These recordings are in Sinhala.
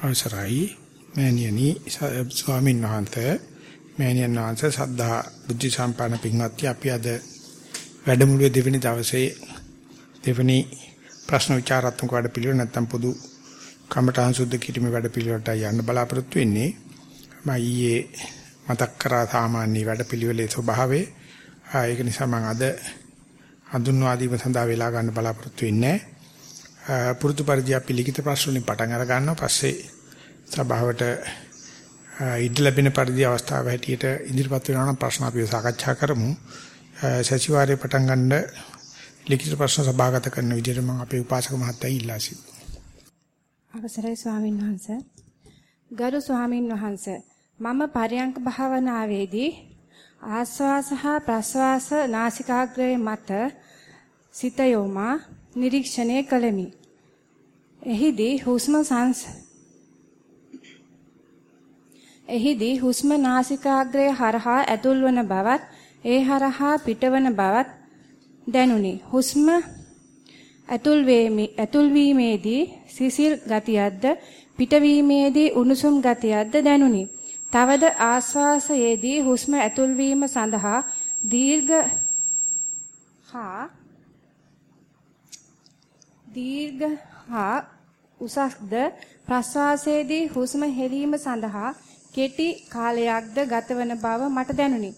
අවසරයි. මෑණියනි ස්වාමීන් වහන්සේ මෑණියන් වහන්සේ සද්ධා බුද්ධ සම්පන්න පින්වත්නි අපි අද වැඩමුළුවේ දෙවෙනි දවසේ දෙවෙනි ප්‍රශ්න විචාරාත්මක වැඩපිළිවෙල නැත්තම් පොදු කමඨාන් සුද්ධ කිරීමේ වැඩපිළිවෙලට යන්න බලාපොරොත්තු වෙන්නේ. මම ඊයේ මතක් කරා සාමාන්‍ය වැඩපිළිවෙලේ ස්වභාවය. ඒක නිසා මම අද හඳුන්වා දීම සඳහා වෙලා ගන්න බලාපොරොත්තු වෙන්නේ. පුරුදු පරිදි අපි ලිඛිත ප්‍රශ්න වලින් පටන් අර ගන්නවා පස්සේ සභාවට ඉඩ ලැබෙන පරිදි අවස්ථාව හැටියට ඉදිරිපත් වෙනවා නම් ප්‍රශ්න අපි සාකච්ඡා කරමු. සතිವಾರයේ පටන් ගන්න ලිඛිත ප්‍රශ්න සභාගත කරන විදිහට මම අපේ උපාසක මහත්තයා ඉල්ලා සිටිනවා අවසරයි ස්වාමින් වහන්සේ. ගරු ස්වාමින් වහන්සේ මම පරයන්ක භාවනාවේදී ආස්වාස හා ප්‍රස්වාස නාසිකාග්‍රයේ මත සිත යොමා නිරීක්ෂණය කළෙමි. එහිදී හුස්ම සංස් එහිදී හුස්ම නාසිකාග්‍රය හරහා ඇතුල් වන බවත් ඒ හරහා පිටවන බවත් දැනුනි. හුස්ම ඇතුල් වේමි ඇතුල් වීමේදී සිසිල් ගතියක්ද පිටවීමේදී උණුසුම් ගතියක්ද දැනුනි. තවද ආශ්වාසයේදී හුස්ම ඇතුල් වීම සඳහා දීර්ඝ හා දීර්ඝ හා උසස්ද ප්‍රශ්වාසයේදී හුස්ම හෙලීම සඳහා කෙටි කාලයක්ද ගතවන බව මට දැනුනි.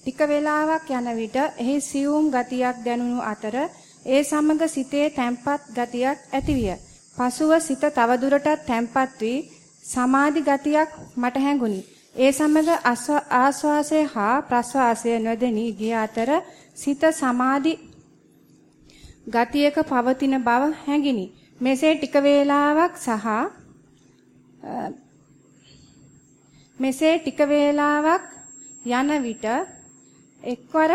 ටික වේලාවක් යන විට එහි සියුම් ගතියක් දැනුණු අතර ඒ සමග සිතේ තැම්පත් ගතියක් ඇතිවිය. පසුව සිත තවදුරටත් තැම්පත් වී සමාධි ගතියක් මට හැඟුණි. ඒ සමග ආස්වාසය හා ප්‍රස්වාසය නොදෙනී ගිය අතර සිත සමාධි ගතියක පවතින බව හැඟිනි. මෙසේ ටික වේලාවක් සහ මෙසේ ටික වේලාවක් යන විට එක්වර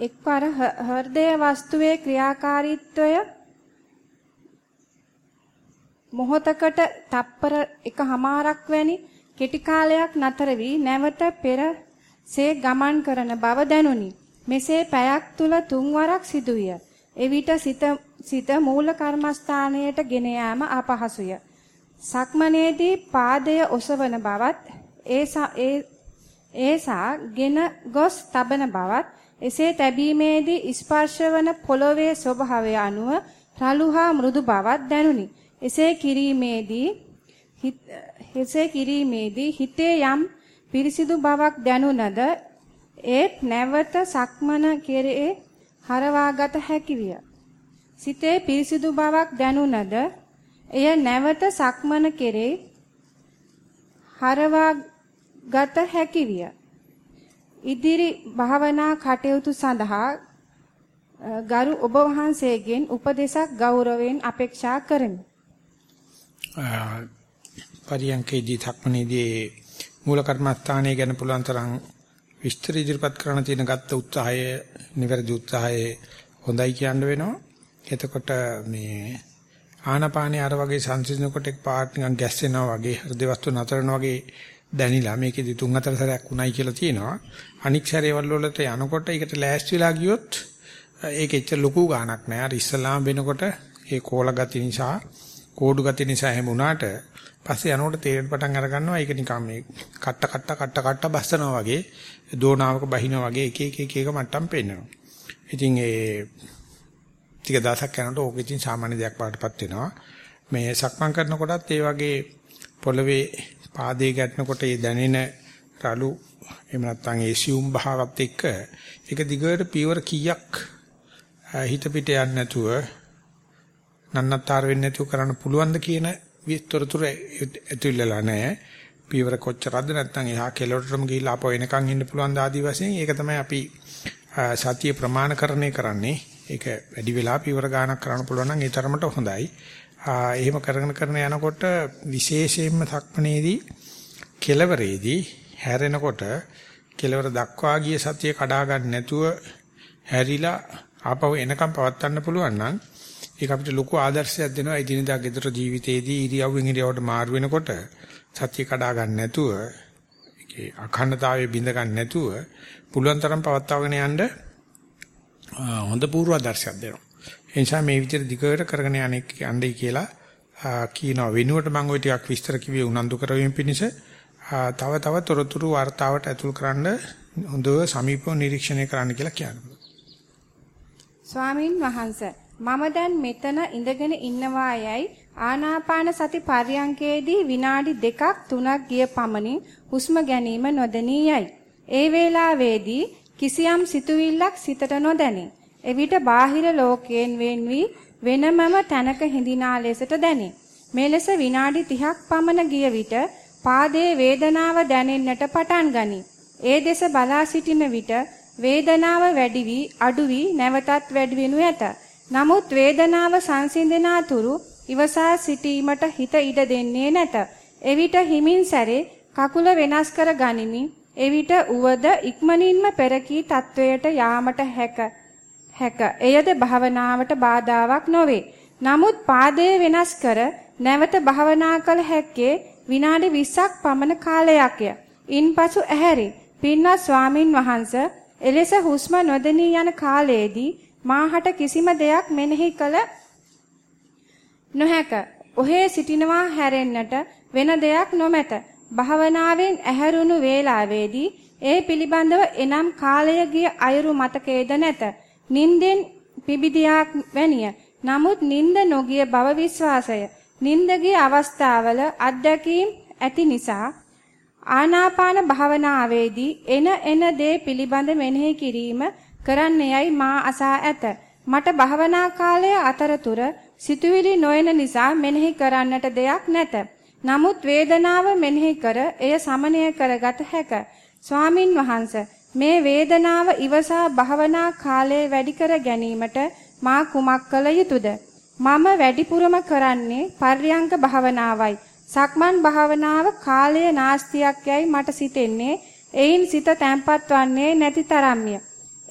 එක්වර හෘදය වස්තුවේ ක්‍රියාකාරීත්වය මොහොතකට තප්පර එකහමාරක් වැනි කෙටි කාලයක් නතර වී නැවත පෙරසේ ගමන් කරන බව දැනුනි. මෙසේ පැයක් තුල තුන්වරක් සිදුවිය. එවිට සිත සිත මූල කර්මස්ථානයට ගෙන යාම අපහසුය. සක්මනේදී පාදය ඔසවන බවත් ඒ ඒසා ගෙන ගොස් තබන බවත් එසේ තැබීමේදී ස්පර්ශවන පොළොවේ ස්වභාවය අනුව රළු හා මෘදු බවක් දැනුනි. එසේ කිරීමේදී එසේ කිරීමේදී හිතේ යම් පිරිසිදු බවක් දැනුණද ඒත් නැවත සක්මන කෙරේ හරවාගත හැකි විය. සිතේ පිරිසිදු බවක් දැනුණද එය නැවත සක්මන කෙරේ හරවාගත හැකි විය. ඉදිරි භාවනා කටයුතු සඳහා ගරු ඔබ වහන්සේගෙන් උපදේශක් ගෞරවයෙන් අපේක්ෂා කරමි. පරියන්කේදී ධක්මනේදී මූල කර්මස්ථානයේ ගැන පුළුවන් තරම් විස්තර ඉදිරිපත් කරන්න තියෙන ගත්ත උත්සාහය නිවැරදි උත්සාහය හොඳයි කියන්න වෙනවා. එතකොට මේ ආනපානේ අර වගේ සංසිඳනකොට එක් පාට නිකන් ගැස්සෙනවා වගේ හෘද වස්තු නතරනවා වගේ දැනිලා මේකෙදි තුන් හතර සැරයක් උණයි කියලා තියෙනවා. අනික් සැරේවල් වලට යනකොට ඒකට ලෑස්ති වෙලා ගියොත් ඒක එච්චර ලොකු ගාණක් නෑ. අර ඉස්සලාම වෙනකොට ඒ කෝල ගති නිසා, කෝඩු ගති නිසා හැම උනාට පස්සේ යනකොට තේරෙන්න පටන් අර ගන්නවා. ඒක නිකන් මේ කට්ට කට්ට කට්ට කට්ට බස්සනවා වගේ, දෝනාවක බහිනවා වගේ එක එක එක එක මට්ටම් පෙන්නනවා. ඉතින් ඒ ටික දවසක් යනකොට ඕක ඉතින් සාමාන්‍ය දෙයක් වඩටපත් වෙනවා. මේ සක්මන් කරනකොටත් ඒ වගේ පොළවේ පාදයේ ගැටෙනකොට ඒ දැනෙන රළු එහෙම නැත්නම් ඒ සියුම් භාවත් එක්ක ඒක දිගට පියවර කීයක් හිත පිට යන්නේ නැතුව නන්නතර වෙන්නේ නැතුව කරන්න පුළුවන්ද කියන විස්තරතුරු ඇතුල්ලා නැහැ. පියවර කොච්චරද නැත්නම් එහා කෙලවරටම ගිහිල්ලා ආපහු එනකන් ඉන්න පුළුවන් ආදි වශයෙන් ඒක තමයි අපි සතිය ප්‍රමාණකරණය කරන්නේ. ඒක වැඩි වෙලා පියවර ගානක් කරන්න පුළුවන් නම් ඒ තරමට හොඳයි. එහෙම කරගෙන කරන යනකොට විශේෂයෙන්ම සක්මනේදී කෙලවරේදී හැරෙනකොට කෙලවර දක්වා ගිය සතිය කඩා ගන්න නැතුව හැරිලා ආපහු එනකම් පවත්වන්න පුළුවන් නම් ඒක අපිට ලොකු ආදර්ශයක් දෙනවා එදිනදා ගෙදර ජීවිතයේදී ඉරියව්වෙන් ඉරියව්වට මාරු වෙනකොට සතිය කඩා ගන්න නැතුව ඒකේ අඛණ්ඩතාවය බිඳ ගන්න නැතුව පුළුවන් තරම් පවත්වාගෙන යන්න හොඳ පූර්වාදර්ශයක් දෙනවා. ඒ නිසා මේ විදිහට දිගට කරගෙන යන්නේ යන්නේ කියලා කියනවා. වෙනුවට මම ওই ටිකක් විස්තර කිව්වේ උනන්දු කරවීම පිණිස තව තව තොරතුරු වார்த்தාවට ඇතුල් කරන්න හොඳව සමීපව නිරීක්ෂණය කරන්න කියලා කියනවා. ස්වාමින් වහන්සේ මම දැන් මෙතන ඉඳගෙන ඉන්නවා යයි ආනාපාන සති පර්යංකයේදී විනාඩි දෙකක් තුනක් ගිය පමණින් හුස්ම ගැනීම නොදෙනී යයි. ඒ වේලාවේදී කිසියම් සිතුවිල්ලක් සිතට නොදැනේ. එවිට බාහිර ලෝකයෙන් වෙන් වී වෙනමම තැනක හිඳිනා ලෙසට දැනේ. මෙලෙස විනාඩි 30ක් පමණ ගිය විට පාදයේ වේදනාව දැනෙන්නට පටන් ගනී. ඒ දෙස බලා සිටින විට වේදනාව වැඩි වී අඩු වී නැවතත් වැඩි වෙනු ඇත. නමුත් වේදනාව සංසිඳනා තුරු ඉවසා සිටීමට හිත ඉඩ දෙන්නේ නැත. එවිට හිමින් සැරේ කකුල වෙනස් කර ගනිමි. එවිට උවද ඉක්මනින්ම පෙරකී තත්වයට යාමට හැක. හැක. එයද භවනාවට බාධාවක් නොවේ. නමුත් පාදය වෙනස් කර නැවත භවනා කළ හැක්කේ විනාඩි 20ක් පමණ කාලයක්ය. ඉන්පසු ඇහැරේ. පින්වත් ස්වාමින් වහන්සේ එලෙස හුස්ම නොදෙනී යන කාලයේදී මාහට කිසිම දෙයක් මෙනෙහි කළ නොහැක. ඔහේ සිටිනවා හැරෙන්නට වෙන දෙයක් නොමැත. භාවනාවෙන් ඇහැරුණු වේලාවේදී ඒ පිළිබඳව එනම් කාලය ගිය අයුරු මතකයේද නැත. නින්දෙන් පිබිදියාක් වැනිය. නමුත් නින්ද නොගිය බව විශ්වාසය. නින්දගේ අවස්ථාවල අත්දැකීම් ඇති නිසා ආනාපාන භාවනාවේදී එන එන දේ පිළිබඳ මෙනෙහි කිරීම කරන්නේයයි මා අසා ඇත. මට භාවනා කාලය අතරතුර සිතුවිලි නොයන නිසා මෙනෙහි කරන්නට දෙයක් නැත. නමුත් වේදනාව මෙනෙහි කර එය සමනය කරගත හැක. ස්වාමින් වහන්සේ මේ වේදනාව ඉවසා භවනා කාලය වැඩි කර ගැනීමට මා කුමක් කළ යුතුද? මම වැඩිපුරම කරන්නේ පර්යංක භවනාවයි. සක්මන් භාවනාව කාලය නාස්තියක් යයි මට සිතෙන්නේ. එයින් සිත තැම්පත් වන්නේ නැති තරම්ය.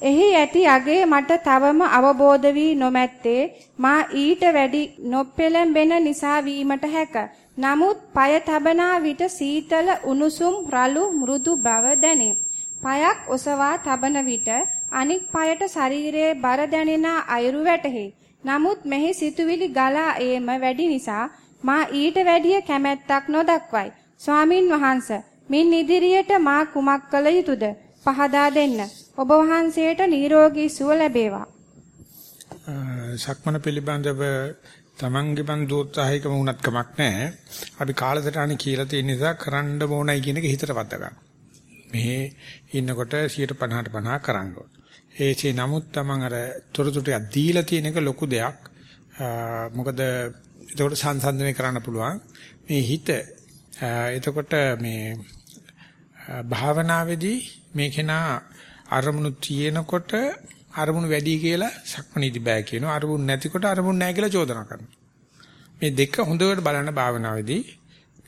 එහි ඇති අගේ මට තවම අවබෝධ වී නොමැත්තේ මා ඊට වැඩි නොපෙළඹෙන නිසා වීමට හැක. නමුත් পায় තබනා විට සීතල උණුසුම් රළු මෘදු බව දැනේ. পাයක් ඔසවා තබන විට අනික් পায়ට ශරීරයේ බර දැනෙන අයුරු වැටහි. නමුත් මෙහි සිතුවිලි ගලා ඒම වැඩි නිසා මා ඊට වැඩිය කැමැත්තක් නොදක්වයි. ස්වාමින් වහන්ස මින් ඉදිරියට මා කුමක් කළ යුතුද? පහදා දෙන්න. ඔබ වහන්සේට නිරෝගී සුව ලැබේවා. සක්මන පිළිබඳව තමන්ගේ බන් දෝත්සාහිකම වුණත් කමක් නැහැ. අපි කාලසටහන කියලා තියෙන නිසා කරන්න ඕනයි කියන එක හිතට වද්ද ගන්න. මෙහි ඉන්නකොට 150ට 50 කරන්න ඕන. ඒචේ නමුත් තමන් අර තොරතුරු ටිකක් දීලා තියෙන එක ලොකු දෙයක්. මොකද එතකොට සංසන්දනය කරන්න පුළුවන්. මේ හිත එතකොට මේ භාවනාවේදී මේ කෙනා අරමුණු තියෙනකොට අරමුණු වැඩි කියලා සක්මණේදි බෑ කියනවා. අරමුණු නැතිකොට අරමුණු නැහැ කියලා චෝදනා කරනවා. මේ දෙක හොඳට බලන්න භාවනාවේදී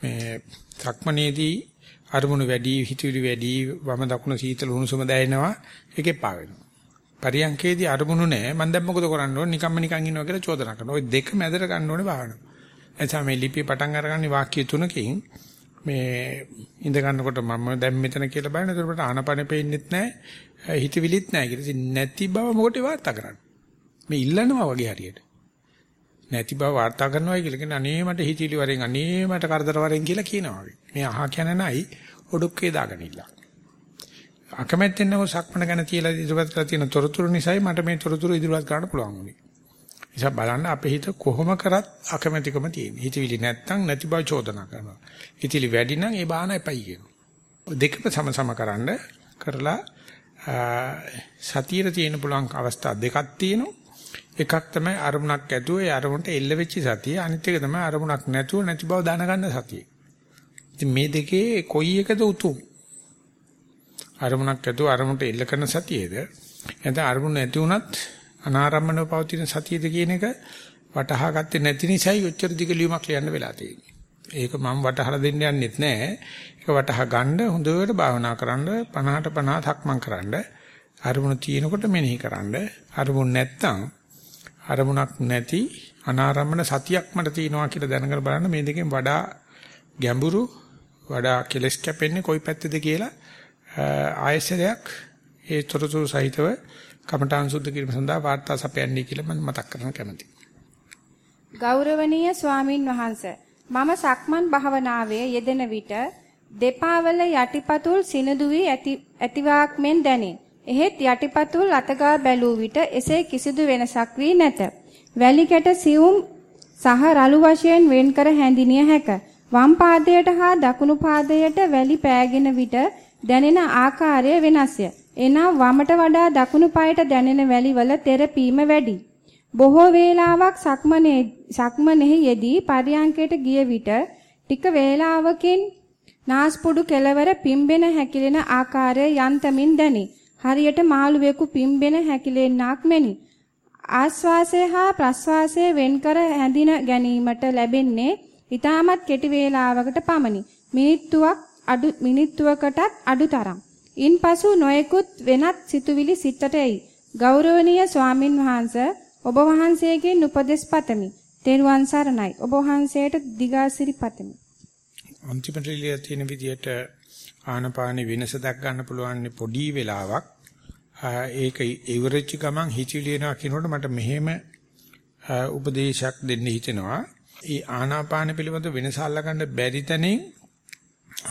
මේ සක්මණේදී අරමුණු වැඩි, හිතුවිලි වැඩි, වම දකුණ සීතල උණුසුම දැනෙනවා. ඒකේ පා වෙනවා. පරියංකේදී අරමුණු නැහැ. මම දැන් මොකද කරන්න ඕනේ? නිකම්ම නිකන් ඉන්නවා කියලා චෝදනා කරනවා. ওই දෙක මැදට ගන්න ඕනේ භාවනාව. එතන මේ ලිපිය පටන් අරගන්නේ වාක්‍ය තුනකින් මේ ඉඳ ගන්නකොට මම දැන් මෙතන කියලා බලන. ඒකට ආනපන පෙන්නේත් නැහැ. හිතවිලිත් නැහැ කියලා. ඉතින් නැති බව මොකටද වාර්තා කරන්නේ? මේ ඉල්ලනවා වගේ හරියට. නැති බව වාර්තා කරනවා කියලා කියන අනේ මට හිතවිලි වරෙන් අනේ මට කරදර වරෙන් කියලා කියනවා වගේ. මේ අහ කියන නයි ඔඩොක්කේ දාගෙන ඉල්ලක්. අකමැත්තෙන් නෝ සක්මන ගැන තියලා ඉදිරිපත් කරලා තියෙන තොරතුරු නිසායි මට මේ තොරතුරු ඉදිරිපත් කරන්න පුළුවන් වුනේ. නිසා බලන්න අපේ හිත කොහොම කරත් අකමැතිකම තියෙනවා. හිතවිලි නැත්තම් නැති බව චෝදනා කරනවා. හිතවිලි වැඩි නම් ඒ බාන එපයි කියනවා. දෙකම සම කරන්න කරලා සතියේ තියෙන පුළුවන් අවස්ථා දෙකක් තියෙනවා. එකක් තමයි අරමුණක් ඇතුව ඒ අරමුණට එල්ල වෙච්ච සතිය. අනිත් එක තමයි අරමුණක් නැතුව නැති බව දැනගන්න සතිය. ඉතින් මේ දෙකේ කොයි එකද උතුම්? අරමුණක් ඇතුව අරමුණට එල්ල කරන සතියේද? නැත්නම් අරමුණ නැති වුණත් අනාරම්මනව පවතින සතියේද කියන එක වටහා ගත්තේ නැති නිසායි ඔච්චර දිග ලියුමක් ලියන්න වෙලා තියෙන්නේ. ඒක මම වටහලා දෙන්න යන්නෙත් නැහැ. ඒක වටහා ගන්න හොඳට භාවනා කරන්න 50ට 50 තක්මන් කරන්න. අරමුණ තියෙනකොට මෙනෙහි කරන්න. අරමුණ නැත්තම් අරමුණක් නැති අනාරම්මන සතියක් මට තියෙනවා කියලා දැනගෙන බලන්න මේ දෙකෙන් වඩා ගැඹුරු වඩා කෙලස් කැපෙන්නේ කොයි පැත්තේද කියලා ආයශරයක් ඒ තොරතුරු සහිතව කමඨාන් සුද්ධ කිරීම සඳහා වාර්තා සපයන්නේ කියලා මම මතක් කරන්න කැමතියි. ගෞරවනීය ස්වාමින් වහන්සේ මම සක්මන් භාවනාවේ යෙදෙන විට දෙපා වල යටිපතුල් සිනිදු වී ඇති ඇතිවාක් මෙන් දැනේ. එහෙත් යටිපතුල් අතගා බැලූ විට එසේ කිසිදු වෙනසක් වී නැත. වැලි කැට සියුම් සහ රළු වශයෙන් වෙන් කර හැඳිනිය හැක. වම් පාදයට හා දකුණු පාදයට වැලි පෑගෙන විට දැනෙන ආකාරය වෙනස්ය. එනම් වමට වඩා දකුණු පායට දැනෙන වැලිවල තෙරපීම වැඩි. බොහෝ වේලාවක් සක්මනේ සක්මනේහි යෙදී පරියංකයට ගිය විට ටික වේලාවකින් නාස්පුඩු කෙලවර පිම්බෙන හැකිලෙන ආකාරය යන්තමින් දැනි. හරියට මාළුවෙකු පිම්බෙන හැකිලෙන්නක් මෙනි. ආස්වාසය හා ප්‍රස්වාසය වෙන්කර හැඳින ගැනීමට ලැබෙන්නේ ඊටමත් කෙටි වේලාවකට පමණි. මිනිත්තුවක් අඩු මිනිත්තුවකටත් අඩු තරම්. ඉන්පසු නොයෙකුත් වෙනත් සිතුවිලි සිතට එයි. ගෞරවනීය ස්වාමින් වහන්සේ ඔබ වහන්සේගෙන් උපදෙස් පතමි. තෙරුවන් සරණයි. ඔබ වහන්සේට දිගාසිරි පතමි. අන්තිමට ලියලා තියෙන විදිහට ආනපාන වෙනස දක් ගන්න පුළුවන් පොඩි වෙලාවක් ඒක ඉවරෙච්ච ගමන් හිතිලි වෙනවා කියනකොට මට මෙහෙම උපදේශයක් දෙන්න හිතෙනවා. ඒ ආනාපාන පිළිබඳ වෙනස අල්ලගන්න බැරි තැනින්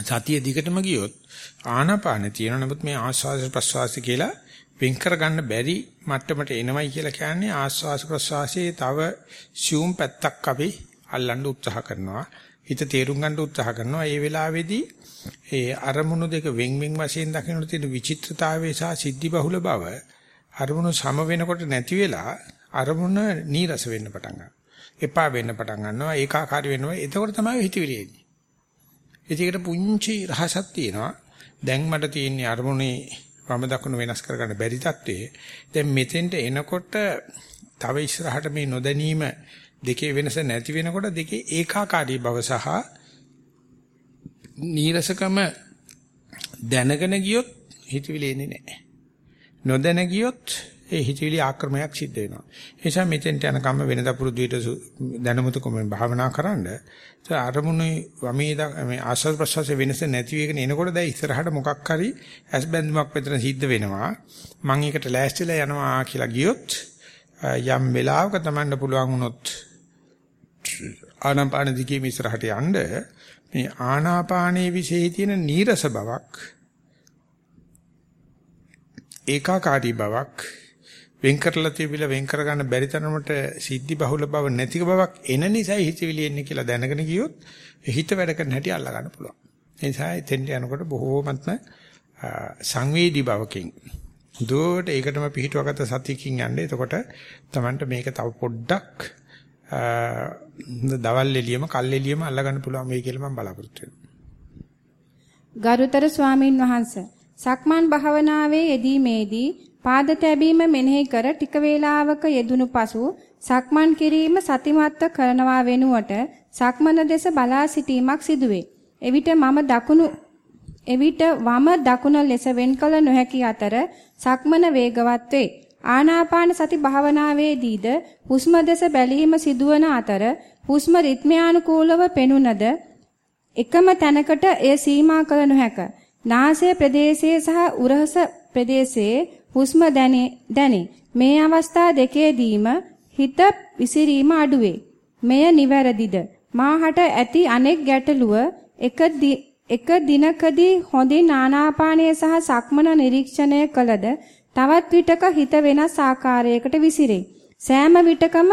සතිය දිගටම ගියොත් ආනාපාන තියෙන නමුත් මේ ආස්වාද ප්‍රස්වාස කියලා වෙන් කර ගන්න බැරි මට්ටමට එනවයි කියලා කියන්නේ ආස්වාස ප්‍රස්වාසයේ තව සියුම් පැත්තක් අපි අල්ලන්න උත්සාහ කරනවා. හිත තේරුම් ගන්න උත්සාහ කරනවා. ඒ වෙලාවේදී ඒ අරමුණු දෙක වෙන් වෙන් වශයෙන් දකින්න තියෙන විචිත්‍රතාවය සහ සිද්ධි බහුල බව අරමුණු සම වෙනකොට නැති වෙලා අරමුණ නීරස වෙන්න පටන් ගන්නවා. එපා වෙන්න පටන් ගන්නවා. ඒකාකාරී වෙනවා. එතකොට තමයි හිතවිලි එන්නේ. ඒකට පුංචි රහසක් තියෙනවා. දැන් මට තියෙන අරමුණේ වම දකුණු වෙනස් කරගන්න බැරි තත්ත්වයේ දැන් මෙතෙන්ට එනකොට තව ඉස්සරහට මේ නොදැනීම දෙකේ වෙනස නැති වෙනකොට දෙකේ ඒකාකාරී බව සහ නීරසකම දැනගෙන ගියොත් හිතවිලි එන්නේ නැහැ. නොදැන ගියොත් ඒ හිතවිලි ආක්‍රමණයක් සිද්ධ වෙනවා. ඒ නිසා මෙතෙන්ට යනකම් වෙනදා පුරුදු විදිහට දැනුමුතුකම භාවනා කරන්න. ඒ අරමුණේ වමේ මේ ආස්වාද ප්‍රසවාස වෙනස නැති වෙගෙන එනකොට දැන් ඉස්සරහට මොකක් හරි ඇස් බැඳුමක් මෙතන සිද්ධ වෙනවා. මම ඒකට ලෑස්තිලා යනවා කියලා ගියොත් යම් වෙලාවක තමන්ට පුළුවන් වුණොත් ආනාපාන දිගේ ඉස්සරහට යන්න මේ ආනාපානයේ විශේෂ තියෙන නීරස බවක් ඒකාකාරී බවක් වෙන් කරලා තිබිලා වෙන් කරගන්න බැරි තරමට සිද්ධි බහුල බව නැතික බවක් එන නිසා හිතවිලි එන්නේ කියලා දැනගෙන ගියොත් හිත වැඩ කරන හැටි අල්ලා ගන්න පුළුවන්. ඒ නිසා එතෙන්ට යනකොට බොහෝමත්ම සංවේදී බවකින් දුවට ඒකටම පිටුවගත සතියකින් යන්නේ. එතකොට Tamanට මේක තව පොඩ්ඩක් දවල් එළියම කල් එළියම අල්ලා ගන්න පුළුවන් වෙයි කියලා මම බලාපොරොත්තු වෙනවා. ගරුතර ස්වාමින් වහන්සේ සක්මන් භාවනාවේ යෙදීමේදී පාද තැබීම මෙනෙහි කර ටික වේලාවක යෙදුණු පසු සක්මන් කිරීම සතිමත්ව කරනවා වෙනුවට සක්මන දෙස බලා සිටීමක් සිදුවේ. එවිට මම දකුණු එවිට වම දකුණ ලෙස වෙන් කළ නොහැකි අතර සක්මන වේගවත් වේ. ආනාපාන සති භාවනාවේදීද හුස්ම දෙස බැලීම සිදුවන අතර හුස්ම රිද්මයානුකූලව පෙනුනද එකම තැනකට එය සීමා කළ නොහැක. නාසය ප්‍රදේශයේ සහ උරහස ප්‍රදේශයේ හුස්ම දැනේ. මේ අවස්ථා දෙකේදීම හිත විසිරීම අඩුවේ. මෙය නිවැරදිද? මාහට ඇති අනෙක් ගැටලුව එක එක දිනකදී හොඳින් ආනාපානය සහ සක්මන නිරීක්ෂණය කළද තවත් විටක හිත වෙනස් ආකාරයකට විසිරේ. සෑම විටකම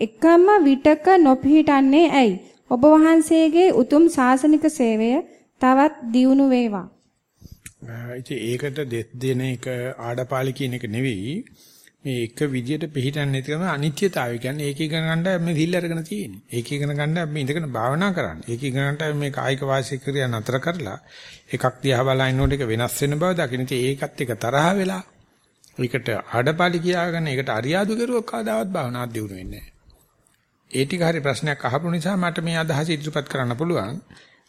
එකම විටක නොපිහිටන්නේ ඇයි? ඔබ වහන්සේගේ උතුම් ශාසනික සේවය තවත් දියුණු වේවා. ඉතින් ඒකට දෙන එක ආඩපාලි කියන එක නෙවෙයි. මේ එක විදියට පිළිටන්නේ නැති කරන අනිත්‍යතාවය කියන්නේ ඒක ඉගෙන ගන්න මේ සිල් අරගෙන තියෙන්නේ. ඒක ඉගෙන ගන්න අපි ඉඳගෙන භාවනා කරන්නේ. ඒක ඉගෙන ගන්නට මේ කායික වාසික ක්‍රියා නතර කරලා එකක් දිහා බලනකොට ඒක වෙනස් වෙන බව දකින්න. ඉතින් ඒකත් එක තරහ වෙලා ඒකට ආඩපාලි කියාගෙන ඒකට අරියාදු කරුවොත් කවදාවත් භාවනාවක් දියුණු වෙන්නේ නැහැ. ඒ ටික හරි ප්‍රශ්නයක් අහපු නිසා මට මේ අදහස ඉදිරිපත් කරන්න පුළුවන්.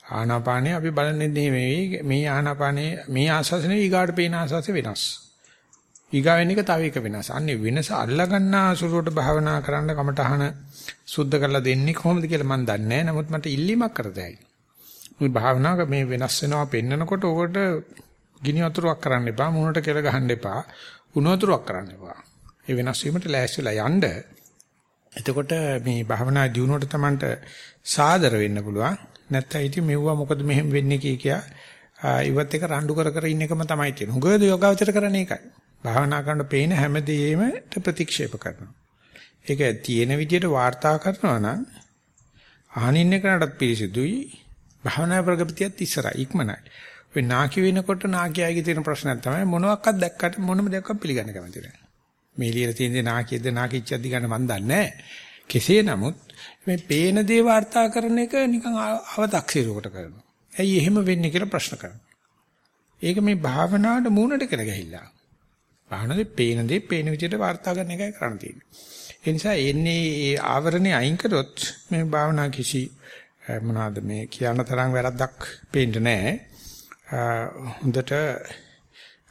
ආනාපානේ අපි බලන්නේ මේ මේ ආනාපානේ මේ ආස්වාසනේ ඊගාට පේන ආස්වාසෙ වෙනස්. ඊගාවෙන එක තව එක වෙනස්. අන්නේ වෙනස අල්ලා ගන්න අසුරට භාවනා කරන්න කමටහන සුද්ධ කරලා දෙන්නේ කොහොමද කියලා මම දන්නේ නැහැ. නමුත් මට ඉල්ලීමක් කරතයි. මේ භාවනාවක මේ වෙනස් වෙනවා පෙන්නකොට ඕකට ගිනි වතුරක් කරන්න එපා, මුහුණට කෙල ගහන්න එපා, උණු වතුරක් කරන්න එපා. ඒ වෙනස් වීමට ලෑස්තිලා යන්න එතකොට මේ භාවනා දියුණුවට Tamanට සාදර වෙන්න පුළුවන්. නැත්නම් ඉතින් මෙවුවා මොකද මෙහෙම වෙන්නේ කිය කියා ඉවත් එක රණ්ඩු කර කර ඉන්න එකම තමයි තියෙන්නේ. හුඟද යෝගාවචර කරන්නේ ඒකයි. භාවනා කරන පේන හැමදේම ප්‍රතික්ෂේප කරනවා. ඒක තියෙන විදිහට වාර්තා කරනවා නම් අහනින්න කෙනාටත් පිළිසිදුයි. භාවනා ප්‍රගතියත් ඉස්සරයි ඉක්මනයි. ඔය නාකි වෙනකොට නාකියයිගේ තියෙන ප්‍රශ්නයක් තමයි මොනවාක්වත් දැක්කට මොනම දෙයක්වත් පිළිගන්න කැමති නැහැ. මේ ලියලා තියෙන දේ නාකියද නාකිච්චක්ද ගන්න මන් දන්නේ කෙසේ නමුත් මේ පේන දේ වාර්තා කරන එක නිකන් අව탁සිරුවකට කරනවා. ඇයි එහෙම වෙන්නේ කියලා ප්‍රශ්න කරනවා. ඒක මේ භාවනාවට මූණට කර ගැහිලා. භාවනාවේ පේන දේ පේන විදිහට වාර්තා කරන එකයි කරන්න තියෙන්නේ. ඒ නිසා එන්නේ ඒ ආවරණේ අයින් කරොත් මේ භාවනා කිසි මොනවාද මේ කියන තරම් වැරද්දක් පේන්නේ නැහැ. හොඳට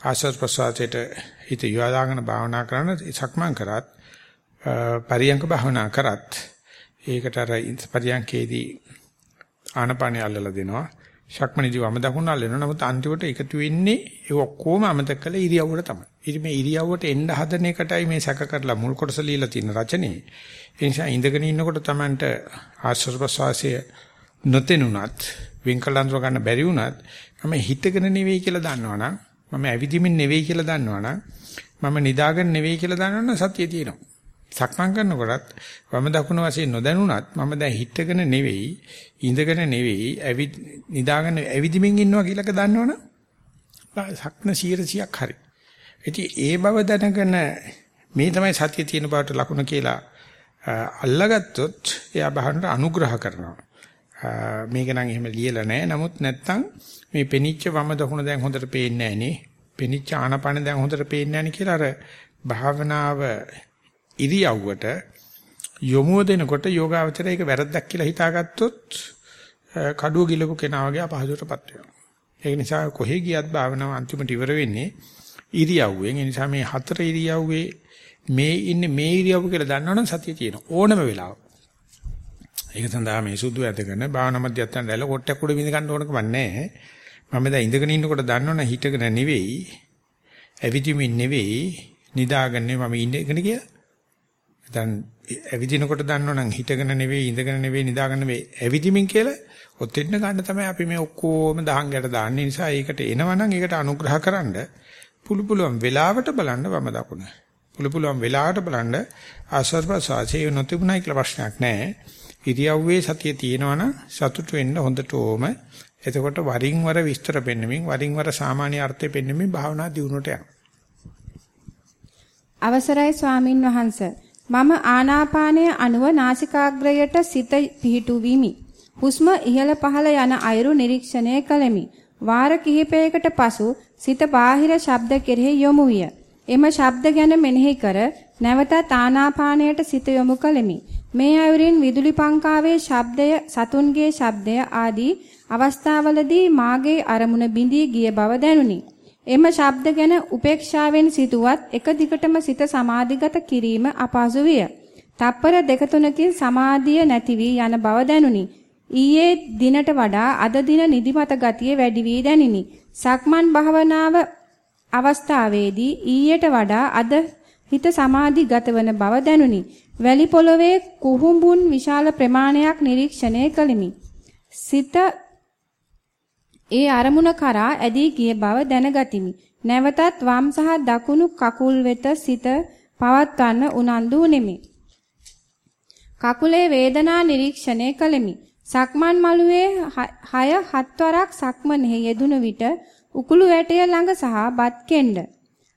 ආශ්වාස ප්‍රශ්වාසයට හිත යොදාගෙන භාවනා කරන සක්මන් කරත් පරියංක භාවනා කරත් ඒකට අර පරියංකේදී ආනපානිය අල්ලලා දෙනවා ශක්මණේදී වම දකුණ අල්ලනවා නමුත් අන්තිමට එකතු වෙන්නේ ඒ ඔක්කොම අමතක කළ ඉරියව්වට තමයි. ඉතින් මේ ඉරියව්වට එන්න හදන එකටයි මේ සැක කරලා මුල් කොටස লীලා තියෙන රචනයේ. ඒ නිසා ඉඳගෙන ඉන්නකොට Tamanට ආශ්වාස ප්‍රශ්වාසය නොතෙනුනත් වින්කලන්තර ගන්න බැරි වුණත් මම හිතගෙන නෙවෙයි කියලා දන්නවනම් මම ඇවිදිමින් නෙවෙයි කියලා දන්නවනම් මම නිදාගෙන නෙවෙයි කියලා දන්නවනම් සතිය තියෙනවා. සක්මන් කරනකොටත් වම දකුණ වශයෙන් නොදැනුණත් මම දැන් හිතගෙන නෙවෙයි ඉඳගෙන නෙවෙයි ඇවි නිදාගෙන ඇවිදිමින් ඉන්නවා කියලාක දන්නවනම් සක්න 100ක් හරි. ඉතින් ඒ බව දැනගෙන මේ තමයි සතිය තියෙන බවට ලකුණ කියලා අල්ලගත්තොත් එයා බහන්ට අනුග්‍රහ කරනවා. මේක නම් එහෙම ලියලා නැහැ. නමුත් නැත්තම් මේ පෙනිච්ච වම දකුණ දැන් හොඳට පේන්නේ නැහැ නේ. පෙනිච්ච ආනපන දැන් හොඳට පේන්නේ නැහැ නේ කියලා අර භාවනාව ඉරියව්වට යොමුව දෙනකොට යෝගාවචරය ඒක වැරද්දක් කියලා හිතාගත්තොත් කඩුව ගිලපු කෙනා වගේ අපහසුටපත් වෙනවා. ඒක නිසා කොහෙ ගියත් භාවනාව අන්තිමට ඉවර වෙන්නේ ඉරියව්වෙන්. ඒ නිසා මේ හතර ඉරියව්වේ මේ ඉන්නේ මේ ඉරියව්ව කියලා දන්නවනම් සතිය තියෙනවා ඕනම වෙලාවක. ඒක සඳහා මේ සුදු ඇදගෙන භාවනා මධ්‍යස්ථාන දැල කොටයක් උඩ විඳ ගන්න ඕනකම නැහැ. මම දැන් ඉඳගෙන ඉන්නකොට දන්නවනේ හිටගෙන නෙවෙයි, ඇවිදිමින් නෙවෙයි, නිදාගන්නේ මම ඉඳගෙන කියලා. දැන් ඇවිදිනකොට දන්නවනම් හිටගෙන නෙවෙයි, ඉඳගෙන නෙවෙයි, නිදාගෙන නෙවෙයි, ඇවිදිමින් කියලා ඔතෙන්න ගන්න තමයි අපි මේ ඔක්කොම දහංගයට දාන්නේ. නිසා ඒකට එනවනම් ඒකට අනුග්‍රහ කරන්න පුළු පුළුවන් වෙලාවට බලන්න වම දකුණ. පුළු පුළුවන් වෙලාවට බලන්න ආස්වාද ප්‍රසආසය නොතිබුණයි කියලා ප්‍රශ්නයක් නැහැ. ඉරියව්වේ සතිය තියෙනවනම් සතුට වෙන්න හොඳට ඕම. එතකොට වරින් වර විස්තර පෙන්වමින් වරින් වර සාමාන්‍ය අර්ථය පෙන්වමින් භාවනා දියුණුවට යනවා. අවසරයි ස්වාමින් වහන්ස. මම ආනාපානය අනුව නාසිකාග්‍රයට සිත පිහිටු විමි. හුස්ම ඉහළ පහළ යන අයුරු නිරීක්ෂණය කළෙමි. වාර කිහිපයකට පසු සිත බාහිර ශබ්ද කෙරෙහි යොමු විය. එම ශබ්ද ගැන මෙනෙහි කර නැවතත් ආනාපානයට සිත යොමු කළෙමි. මේ අයුරින් විදුලි පංකාවේ ශබ්දය සතුන්ගේ ශබ්දය ආදී අවස්ථාවලදී මාගේ අරමුණ බිඳී ගිය බව දැනුනි. එම ශබ්ද ගැන උපේක්ෂාවෙන් සිටුවත් එක දිගටම සිත සමාධිගත කිරීම අපහසු විය. තප්පර දෙක තුනකින් සමාධිය නැති වී යන බව දැනුනි. ඊයේ දිනට වඩා අද දින නිදිමත ගතිය වැඩි වී දැනිනි. සක්මන් භාවනාව අවස්ථාවේදී ඊයට වඩා අද හිත සමාධිගත වන බව දැනුනි. වැලි පොළවේ කුහුඹුන් විශාල ප්‍රමාණයක් නිරීක්ෂණය කළෙමි. සිත ඒ අරමුණ කරා ඇදී ගිය බව දැනගතිමි. නැවතත් වම් සහ දකුණු කකුල් වෙත සිත පවත්වන්න උනන්දු වෙමි. කකුලේ වේදනා නිරීක්ෂණය කළෙමි. සක්මන් මළුවේ 6 7 වරක් සක්මනෙහි යෙදුණු විට උකුළු වැටය ළඟ සහ බත් කෙන්ඩ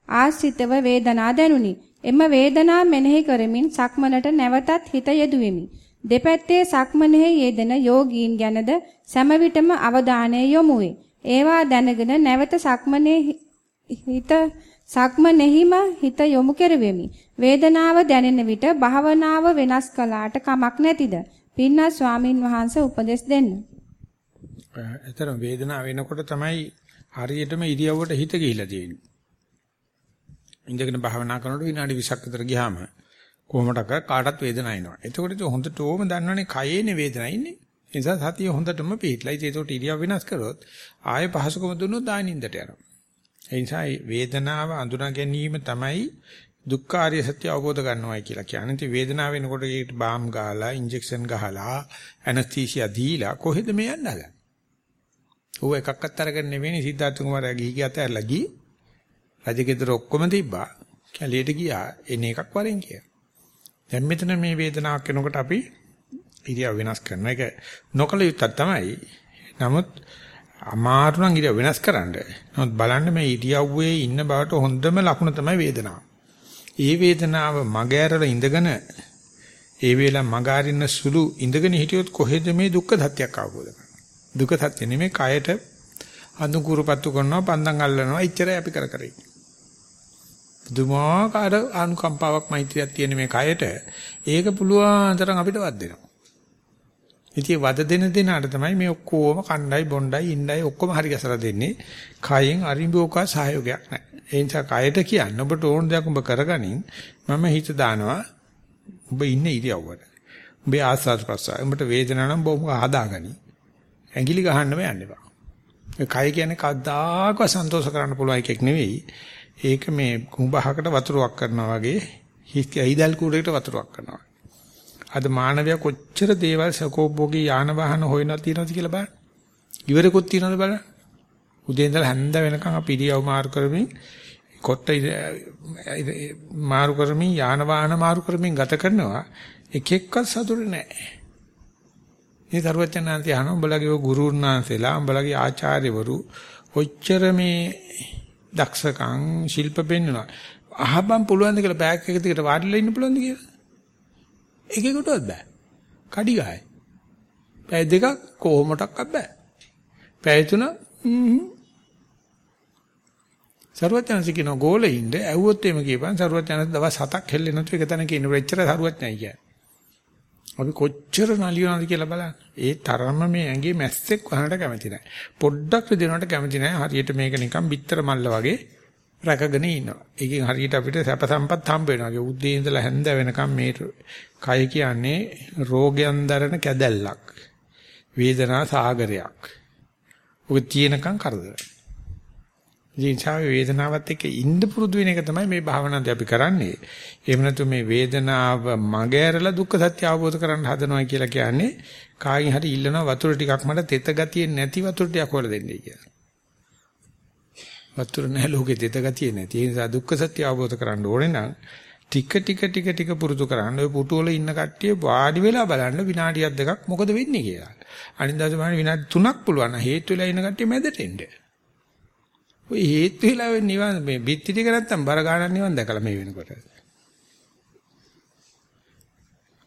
ආශ්‍රිතව වේදනා දැනුනි. එම වේදනා මෙනෙහි කරමින් සක්මනට නැවතත් හිත යෙදුවෙමි. දෙපැත්තේ සක්මනෙහි යෙදෙන යෝගීන් ගැනද සෑම විටම අවධානය යොමු වේ. ඒවා දැනගෙන නැවත සක්මනේ හිත සක්මනෙහිම හිත යොමු කෙරෙමි. වේදනාව දැනෙන විට භාවනාව වෙනස් කළාට කමක් නැතිද? පින්වත් ස්වාමින් වහන්සේ උපදෙස් දෙන්න. එතන වේදනාව වෙනකොට තමයි හරියටම ඉරියව්වට හිත ගිහිලා තියෙන්නේ. ඉඳගෙන භාවනා කරනකොට විනාඩි 20ක් විතර ගියාම කොහොමඩක කාටත් වේදනාවක් එනවා. එතකොට හොඳට ඕම දන්නවනේ කයේනේ වේදනාවක් ඉන්නේ. ඒ නිසා සතිය හොඳටම පිටලයි. ඒකට ඉරියව් වෙනස් කරොත් ආයෙ පහසුකම දුන්නොත් ආනින්දට යනවා. ඒ නිසා වේදනාව අඳුනා ගැනීම තමයි දුක්ඛාරිය සත්‍ය අවබෝධ කරනවායි කියලා කියන්නේ. ඉතින් වේදනාව වෙනකොට ඒකට බාම් ගාලා, ඉන්ජෙක්ෂන් ගහලා, ඇනස්තීසියා දීලා කොහෙද මේ යන්න හදන්නේ? ඌ එකක්වත් අරගෙන නෙවෙයි සිද්ධාර්ථ කුමාරයා ගිහි ගිය අතහැරලා ගියේ. රජගෙදර ඔක්කොම තිබ්බා. කැලියට ගියා. එන එකක් වරෙන් කියලා. දැන් මෙතන මේ වේදනාවක් එනකොට අපි ඉරියව් වෙනස් කරනවා. ඒක නොකල යුත්තක් තමයි. නමුත් අමාරු නම් ඉරියව් වෙනස් කරන්න. නමුත් බලන්න මේ ඉරියව්වේ ඉන්න බවට හොඳම ලකුණ තමයි වේදනාව. ඒ වේදනාව මග ඇරලා ඉඳගෙන ඒ වේලා මග අරින්න සුළු ඉඳගෙන හිටියොත් කොහෙද මේ දුක්ඛ සත්‍යයක් අවබෝධ කරන්නේ? දුක සත්‍ය නෙමෙයි කයට අඳුකුරුපත්තු කරනවා පන්දන් අල්ලනවා ඉච්චරයි අපි කර කර ඉන්නේ. දුමාකාර අනුකම්පාවක් මෛත්‍රියක් තියෙන මේ කයට ඒක පුළුවන් තරම් අපිට වද දෙනවා. ඉතින් වද දෙන දෙනාට තමයි මේ ඔක්කොම කණ්ඩායි බොණ්ඩයි ඉණ්ඩයි ඔක්කොම හරි ගැසලා දෙන්නේ. කයෙන් අරිඹෝකා සහයෝගයක් නැහැ. ඒ නිසා කයට කියන්න ඔබට ඕන දෙයක් ඔබ කරගනින් මම හිත දානවා ඔබ ඉන්නේ ඉරියව්වට. ඔබේ ආස්වාද ප්‍රසාර. ඔබට වේදනාවක් නම් බොහොම හදාගනි. ඇඟිලි ගහන්නම යන්න එපා. ඒ කය කියන්නේ කවදාකවත් සන්තෝෂ කරන්න පුළුවන් එකක් නෙවෙයි. ඒක මේ කුඹහකට වතුරක් කරනවා වගේ හිස් ඇයිදල් කුඩේකට වතුරක් කරනවා. අද මානවයා කොච්චර දේවල් සකෝභෝගී යාන වාහන හොයනවා තියනවද කියලා බලන්න. ඉවරකුත් තියනවද බලන්න. උදේ ඉඳලා හැන්ද වෙනකන් අපි ඉරියව් මාරු කරමින් කොට්ට මාරු කරමින් යාන වාහන මාරු කරමින් ගත කරනවා එක එක්කත් සතුට නැහැ. මේ දරුවචනාන්ති අහන උඹලගේ ගුරුුන්නාන්සලා උඹලගේ ආචාර්යවරු ඔච්චර මේ දක්ෂකම් ශිල්ප පෙන්වනවා. අහබම් පුළුවන් ද කියලා බෑග් එක දිගට වාඩිලා ඉන්න පුළුවන්ද කියලා? එකෙකුටවත් බෑ. කඩි ගහයි. පැය දෙකක් කොහොමඩක්වත් බෑ. පැය තුන සරුවචනසි කියන ගෝලේ ඉන්න ඇව්වොත් එimhe කියපන් සරුවචනස දවස් 7ක් හෙල්ලෙනතු එක තැනක ඉන්න වෙච්චර සරුවචනයි කියන්නේ. අපි කොච්චර නලියනවද කියලා බලන්න. ඒ තරම මේ ඇඟේ මැස්සෙක් වහනට කැමති නැහැ. පොඩ්ඩක් රිදෙනවට කැමති නැහැ. හරියට මේක නිකන් බිත්තර මල්ල වගේ රැකගෙන ඉන්නවා. ඒකෙන් හරියට අපිට සැප සම්පත් හම්බ වෙනවා. උදේ ඉඳලා හැන්ද වෙනකම් මේ කය කියන්නේ රෝගයන් දරන කැදැල්ලක්. වේදනා සාගරයක්. ඔක තියෙනකම් කරදරයි. ජීවිතාවේ වේදනාවත් එක්ක ඉන්න පුරුදු වෙන එක තමයි මේ භාවනාවදී අපි කරන්නේ. එහෙම නැතු මේ වේදනාව මගහැරලා දුක්ඛ සත්‍ය අවබෝධ කරගන්න හදනවා කියලා කියන්නේ කායින් හරි ඉල්ලනවා වතුර ටිකක් මට තෙත ගතිය නැති වතුර ටිකක් හොයලා දෙන්නයි කියලා. වතුර නැහැ ලෝකේ තෙත ගතිය නැති. ඒ නිසා දුක්ඛ සත්‍ය අවබෝධ කරගන්න ඕනේ නම් ටික ටික ටික ටික පුරුදු කරන්න. ඔය පුටු වල ඉන්න කට්ටිය වාඩි වෙලා බලන්න විනාඩියක් දෙකක් මොකද වෙන්නේ කියලා. අනිත් දවසේ බලන්න විනාඩි 3ක් පුළුවන්. හේතු වෙලා ඉන්න කට්ටිය මැදට එන්නේ. ඔය හේතු වෙලා වෙන නිවන් මේ බිත්ති ටික නැත්තම් බර ගන්න නිවන් දැකලා මේ වෙනකොට.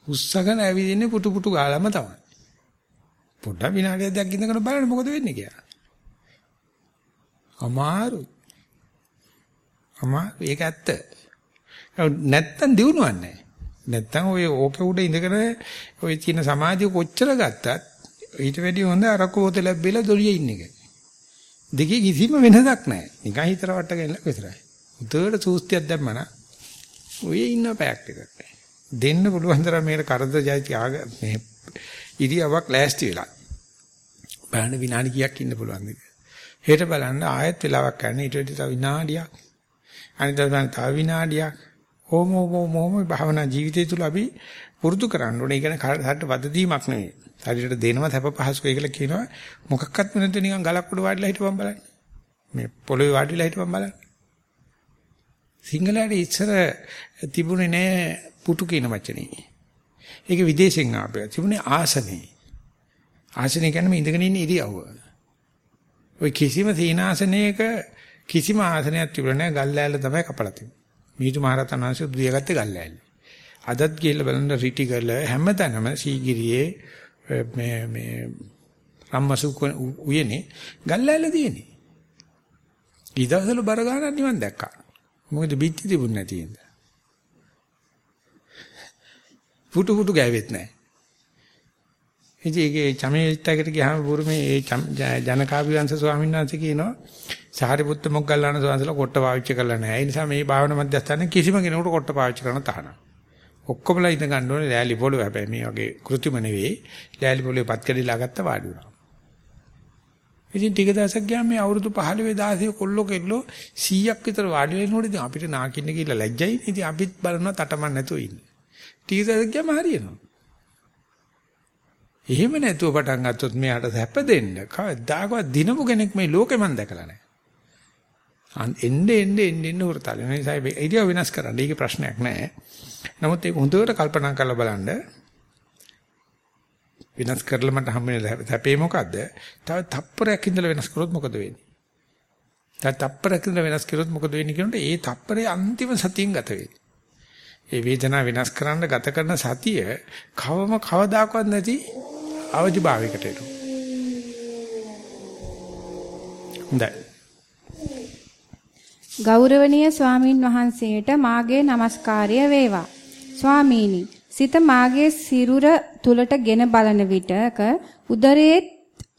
උස්සගෙන ඇවිදින්නේ පුටු පුටු ගාලම තමයි. පොඩ්ඩක් විනාඩියක් දෙකක් ඉඳගෙන බලන්න මොකද වෙන්නේ කියලා. අමාරු. අමාරු ඒක ඇත්ත. නැත්තම් දිනුවක් නැහැ. නැත්තම් ඔය ඕක උඩ ඉඳගෙන ඔය චීන සමාධිය කොච්චර ගත්තත් ඊට වැඩිය හොඳ අරක බෝතලයක් බෙලා දොලියේ ඉන්න එක. දෙකේ කිසිම වෙනසක් නැහැ. නිකන් හිතර වට ගන්නලා විතරයි. උදේට සූස්තියක් දැම්මම ඔය ඉන්න පැයක් විතර. දෙන්න පුළුවන් තරම් මේකට කරදර ජාති ආග මේ ඉරියවක් ලෑස්ති වෙලා. බලන්න විනාඩි කීයක් ඉන්න පුළුවන්ද හෙට බලන්න ආයෙත් වෙලාවක් ගන්න ඊට වඩා තව විනාඩියක්. අනිත් දවසේ තව විනාඩියක්. ඕම ඕම ඕම භාවනා ජීවිතය තුළ අපි පුරුදු කරන්න ඕනේ. ඒ කියන්නේ කාටට වද දීමක් නෙවෙයි. ශරීරයට දෙනවා සැප පහසුකම් කියලා කියනවා. මොකක්වත් නැතුව නිකන් ගලක් උඩ වාඩිලා හිටපන් බලන්න. මේ පොළොවේ වාඩිලා හිටපන් බලන්න. සිංහලයේ ඉස්සර තිබුණේ නෑ පුටු කියන වචනේ. ඒක විදේශෙන් ආපේ. තිබුණේ ආසනේ. ආසනේ කියන්නේ ඉඳගෙන ඉන්න ඉරියව්ව. ඔය කිසිම සීනාසනයක කිසිම ආසනයක් තිබුණේ නෑ. ගල් ලෑල්ල තමයි කපලා තිබුණේ. මීතු මහරතන් වහන්සේ උදියාගත්තේ ගල් ලෑල්ල අදත් ගිහලා බලන්න රිටි කරලා හැමතැනම සීගිරියේ මේ මේ රම්මසු උයනේ ගල්ලැල්ල තියෙන්නේ. ඊදවසල බර ගන්න නිවන් දැක්කා. මොකද බිත්ති තිබුණ නැති ඉඳ. පුටු පුටු ගෑවෙත් නැහැ. ඉතින් ඒකේ චමේත්තකට ගියාම බුරුමේ ඒ ජනකාභි වංශ ස්වාමීන් වහන්සේ කියනවා සාරිපුත්ත මොග්ගල්ලාන ස්වාමීන් වහන්සේලා කොට පාවිච්චි කරලා නැහැ. ඒ නිසා මේ භාවනා මධ්‍යස්ථානයේ කිසිම කෙනෙකුට කොට පාවිච්චි කරන්න තහනම්. ඔක්කොමලා ඉඳ ගන්න ඕනේ ලෑලි පොළොව හැබැයි මේ වගේ કૃතිම නෙවෙයි ලෑලි පොළොවේ පත් කැඩිලා ගත්ත වාඩි වුණා. ඉතින් ටික දවසක් ගියාම මේ අවුරුදු 15 16 කොල්ලෝ කෙල්ලෝ 100ක් විතර වාඩි වෙනකොට ඉතින් අපිට නාකින්න කියලා ලැජ්ජයි. ඉතින් අපිත් බලනවා තටමන් නැතුව ඉන්න. ටික දවසක් ගියාම හරියනවා. එහෙම නැතුව පටන් ගත්තොත් මෙයාට සැප දෙන්න කවදාකවත් දිනපු කෙනෙක් මේ ලෝකෙ මන් දැකලා නැහැ. එන්නේ එන්නේ එන්නේ එන්නේ හොරතල. ඒ නිසා ඉරියව් වෙනස් කරන්න. ඒකේ ප්‍රශ්නයක් නැහැ. නමුත් ඒක හොඳට කල්පනා කරලා බලන්න. වෙනස් කරලා මට හම්බ වෙන සැපේ මොකද්ද? තව තප්පරයක් ඉඳලා වෙනස් කරොත් මොකද වෙන්නේ? තව තප්පරයක් ඉඳලා වෙනස් කරොත් මොකද වෙන්නේ කියනකොට ඒ තප්පරේ අන්තිම සතියෙන් ගත වෙන්නේ. ඒ වේදනාව වෙනස් කරන්න ගත කරන සතිය කවම කවදාකවත් නැති අවදි භාවයකට එනවා. හොඳයි. ගෞරවනීය ස්වාමින් වහන්සේට මාගේ নমස්කාරය වේවා. ස්වාමීනි, සිත මාගේ සිරුර තුලට ගෙන බලන විටක උදරයේ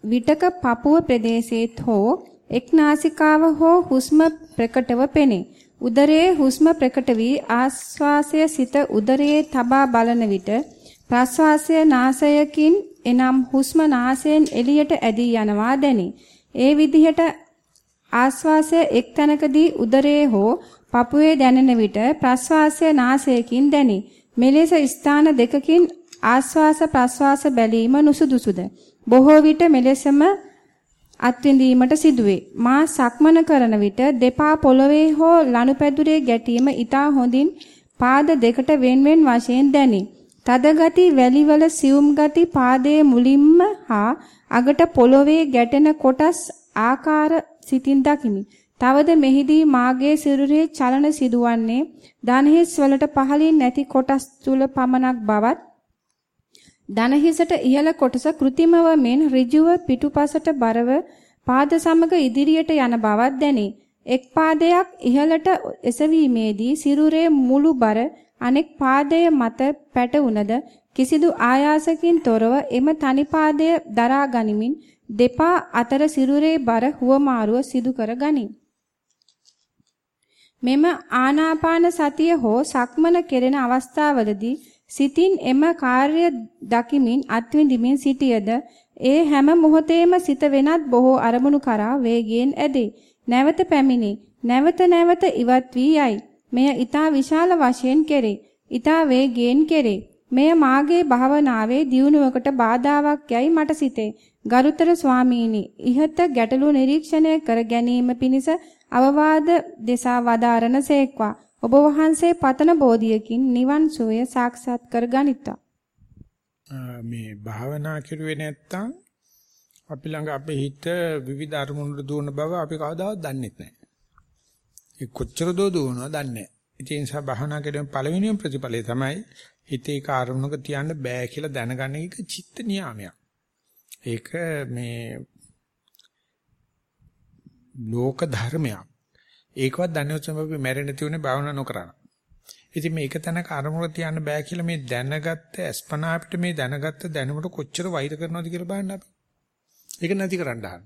විටක පපුව ප්‍රදේශයේත් හෝ එක් නාසිකාව හෝ හුස්ම ප්‍රකටව පෙනේ. උදරයේ හුස්ම ප්‍රකට වී ආශ්වාසය සිත උදරයේ තබා බලන විට ප්‍රශ්වාසය නාසයකින් එනම් හුස්ම නාසයෙන් එළියට ඇදී යනවා දැනේ. ඒ විදිහට ආශ්වාසය එක් තැනකදී උදරයේ හෝ පපුවේ දැනෙන විට ප්‍රශ්වාසය නාසයකින් දැනේ. මෙලෙස ස්ථාන දෙකකින් ආශ්වාස ප්‍රශ්වාස බැලීම නුසුදුසුද? බොහෝ විට මෙලෙසම අත්විඳීමට සිදුවේ. මා සක්මන කරන විට දෙපා පොළවේ හෝ ලනුපැදුරේ ගැටීම ඊටා හොඳින් පාද දෙකට වෙන්වෙන් වශයෙන් දැනේ. තද ගති වැලිවල සියුම් ගති පාදයේ මුලින්ම හා අගට පොළවේ ගැටෙන කොටස් ආකාර සිතින් දකිමි. තවද මෙහිදී මාගේ සිරුරේ චලන සිදුවන්නේ දනහිස් වලට පහළින් නැති කොටස් තුල පමණක් බවත් දනහිසට ඉහළ කොටස કૃතිමව මෙන් ඍජුව පිටුපසට බරව පාද සමග ඉදිරියට යන බවක් දැනේ. එක් පාදයක් ඉහළට එසවීමේදී සිරුරේ මුළු බර අනෙක් පාදයේ මත පැටවුනද කිසිදු ආයාසකින් තොරව එම තනි පාදය දරා ගනිමින් දෙපා අතර සිරුරේ බර හුවමාරුව සිදු කර ගනී. මෙම ආනාපාන සතිය හෝ සක්මන කෙරෙන අවස්ථාවලදී සිතින් එම කාර්ය දකිමින් අත්විඳිමින් සිටියද ඒ හැම මොහොතේම සිත වෙනත් බොහෝ අරමුණු කරා වේගයෙන් ඇදේ. නැවත පැමිණේ. නැවත නැවත ඉවත් වී යයි. මෙය ඊතා විශාල වශයෙන් කෙරේ. ඊතා වේගයෙන් කෙරේ. මෙය මාගේ භාවනාවේ දියුණුවකට බාධාවක් යයි මට සිතේ. ගරුතර ස්වාමීනි, ইহත ගැටලු නිරීක්ෂණය කර ගැනීම පිණිස අවවාද දෙසා වදාරන සේක්වා. ඔබ වහන්සේ පතන බෝධියකින් නිවන් සුවය සාක්ෂාත් කර ගනිත්වා. මේ භාවනා කෙරුවේ නැත්තම් අපි ළඟ අපේ හිත විවිධ අරමුණු දුවන බව අපි කවදාවත් දන්නේ නැහැ. ඒ කොච්චර දෝ දුවනවද දන්නේ නැහැ. ඒ නිසා භාවනා කෙරෙන පළවෙනිම ප්‍රතිඵලය තමයි හිතේ කාර්මුණක තියන්න බෑ කියලා දැනගන්න එක චිත්ත නියාමයක්. ඒක මේ ලෝක ධර්මයක්. ඒකවත් දන්නේ නැත්නම් අපි මැරෙන්න තියුනේ භාවනා නොකරන. ඉතින් මේක තැනක අරමුණ තියන්න බෑ කියලා මේ දැනගත්ත අස්පනා අපිට මේ දැනගත්ත දැනුමට කොච්චර වෛර කරනවද කියලා බලන්න අපි. ඒක නැති කරන්න ආන.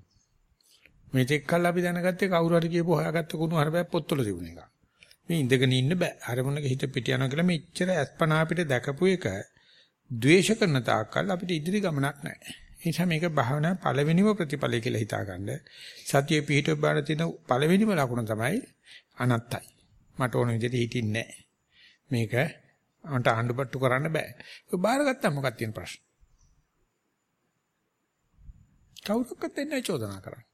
මේක කල් අපි දැනගත්තේ කවුරු හරි කියපු හොයාගත්ත කුණු හරපෑ පොත්වල තිබුණ එක. මේ ඉඳගෙන ඉන්න බෑ. අරමුණක හිත පිට යනවා කියලා මෙච්චර අස්පනා අපිට දැකපු එක ද්වේෂ කරන තාක්කල් අපිට ඉදිරි ගමනක් නැහැ. ඒ නිසා මේක භාවනා පළවෙනිම ප්‍රතිඵලය කියලා හිතාගන්න. සතිය පිහිට බාර තියෙන පළවෙනිම ලකුණ තමයි අනත්තයි. මට ඕන විදිහට හිටින්නේ නැහැ. මේක අන්ට ආණ්ඩුපට්ටු කරන්න බෑ. ඒක බාරගත්තා මොකක්ද තියෙන ප්‍රශ්න? කවුරක්වත් දෙන්නේ චෝදනා කරන්නේ.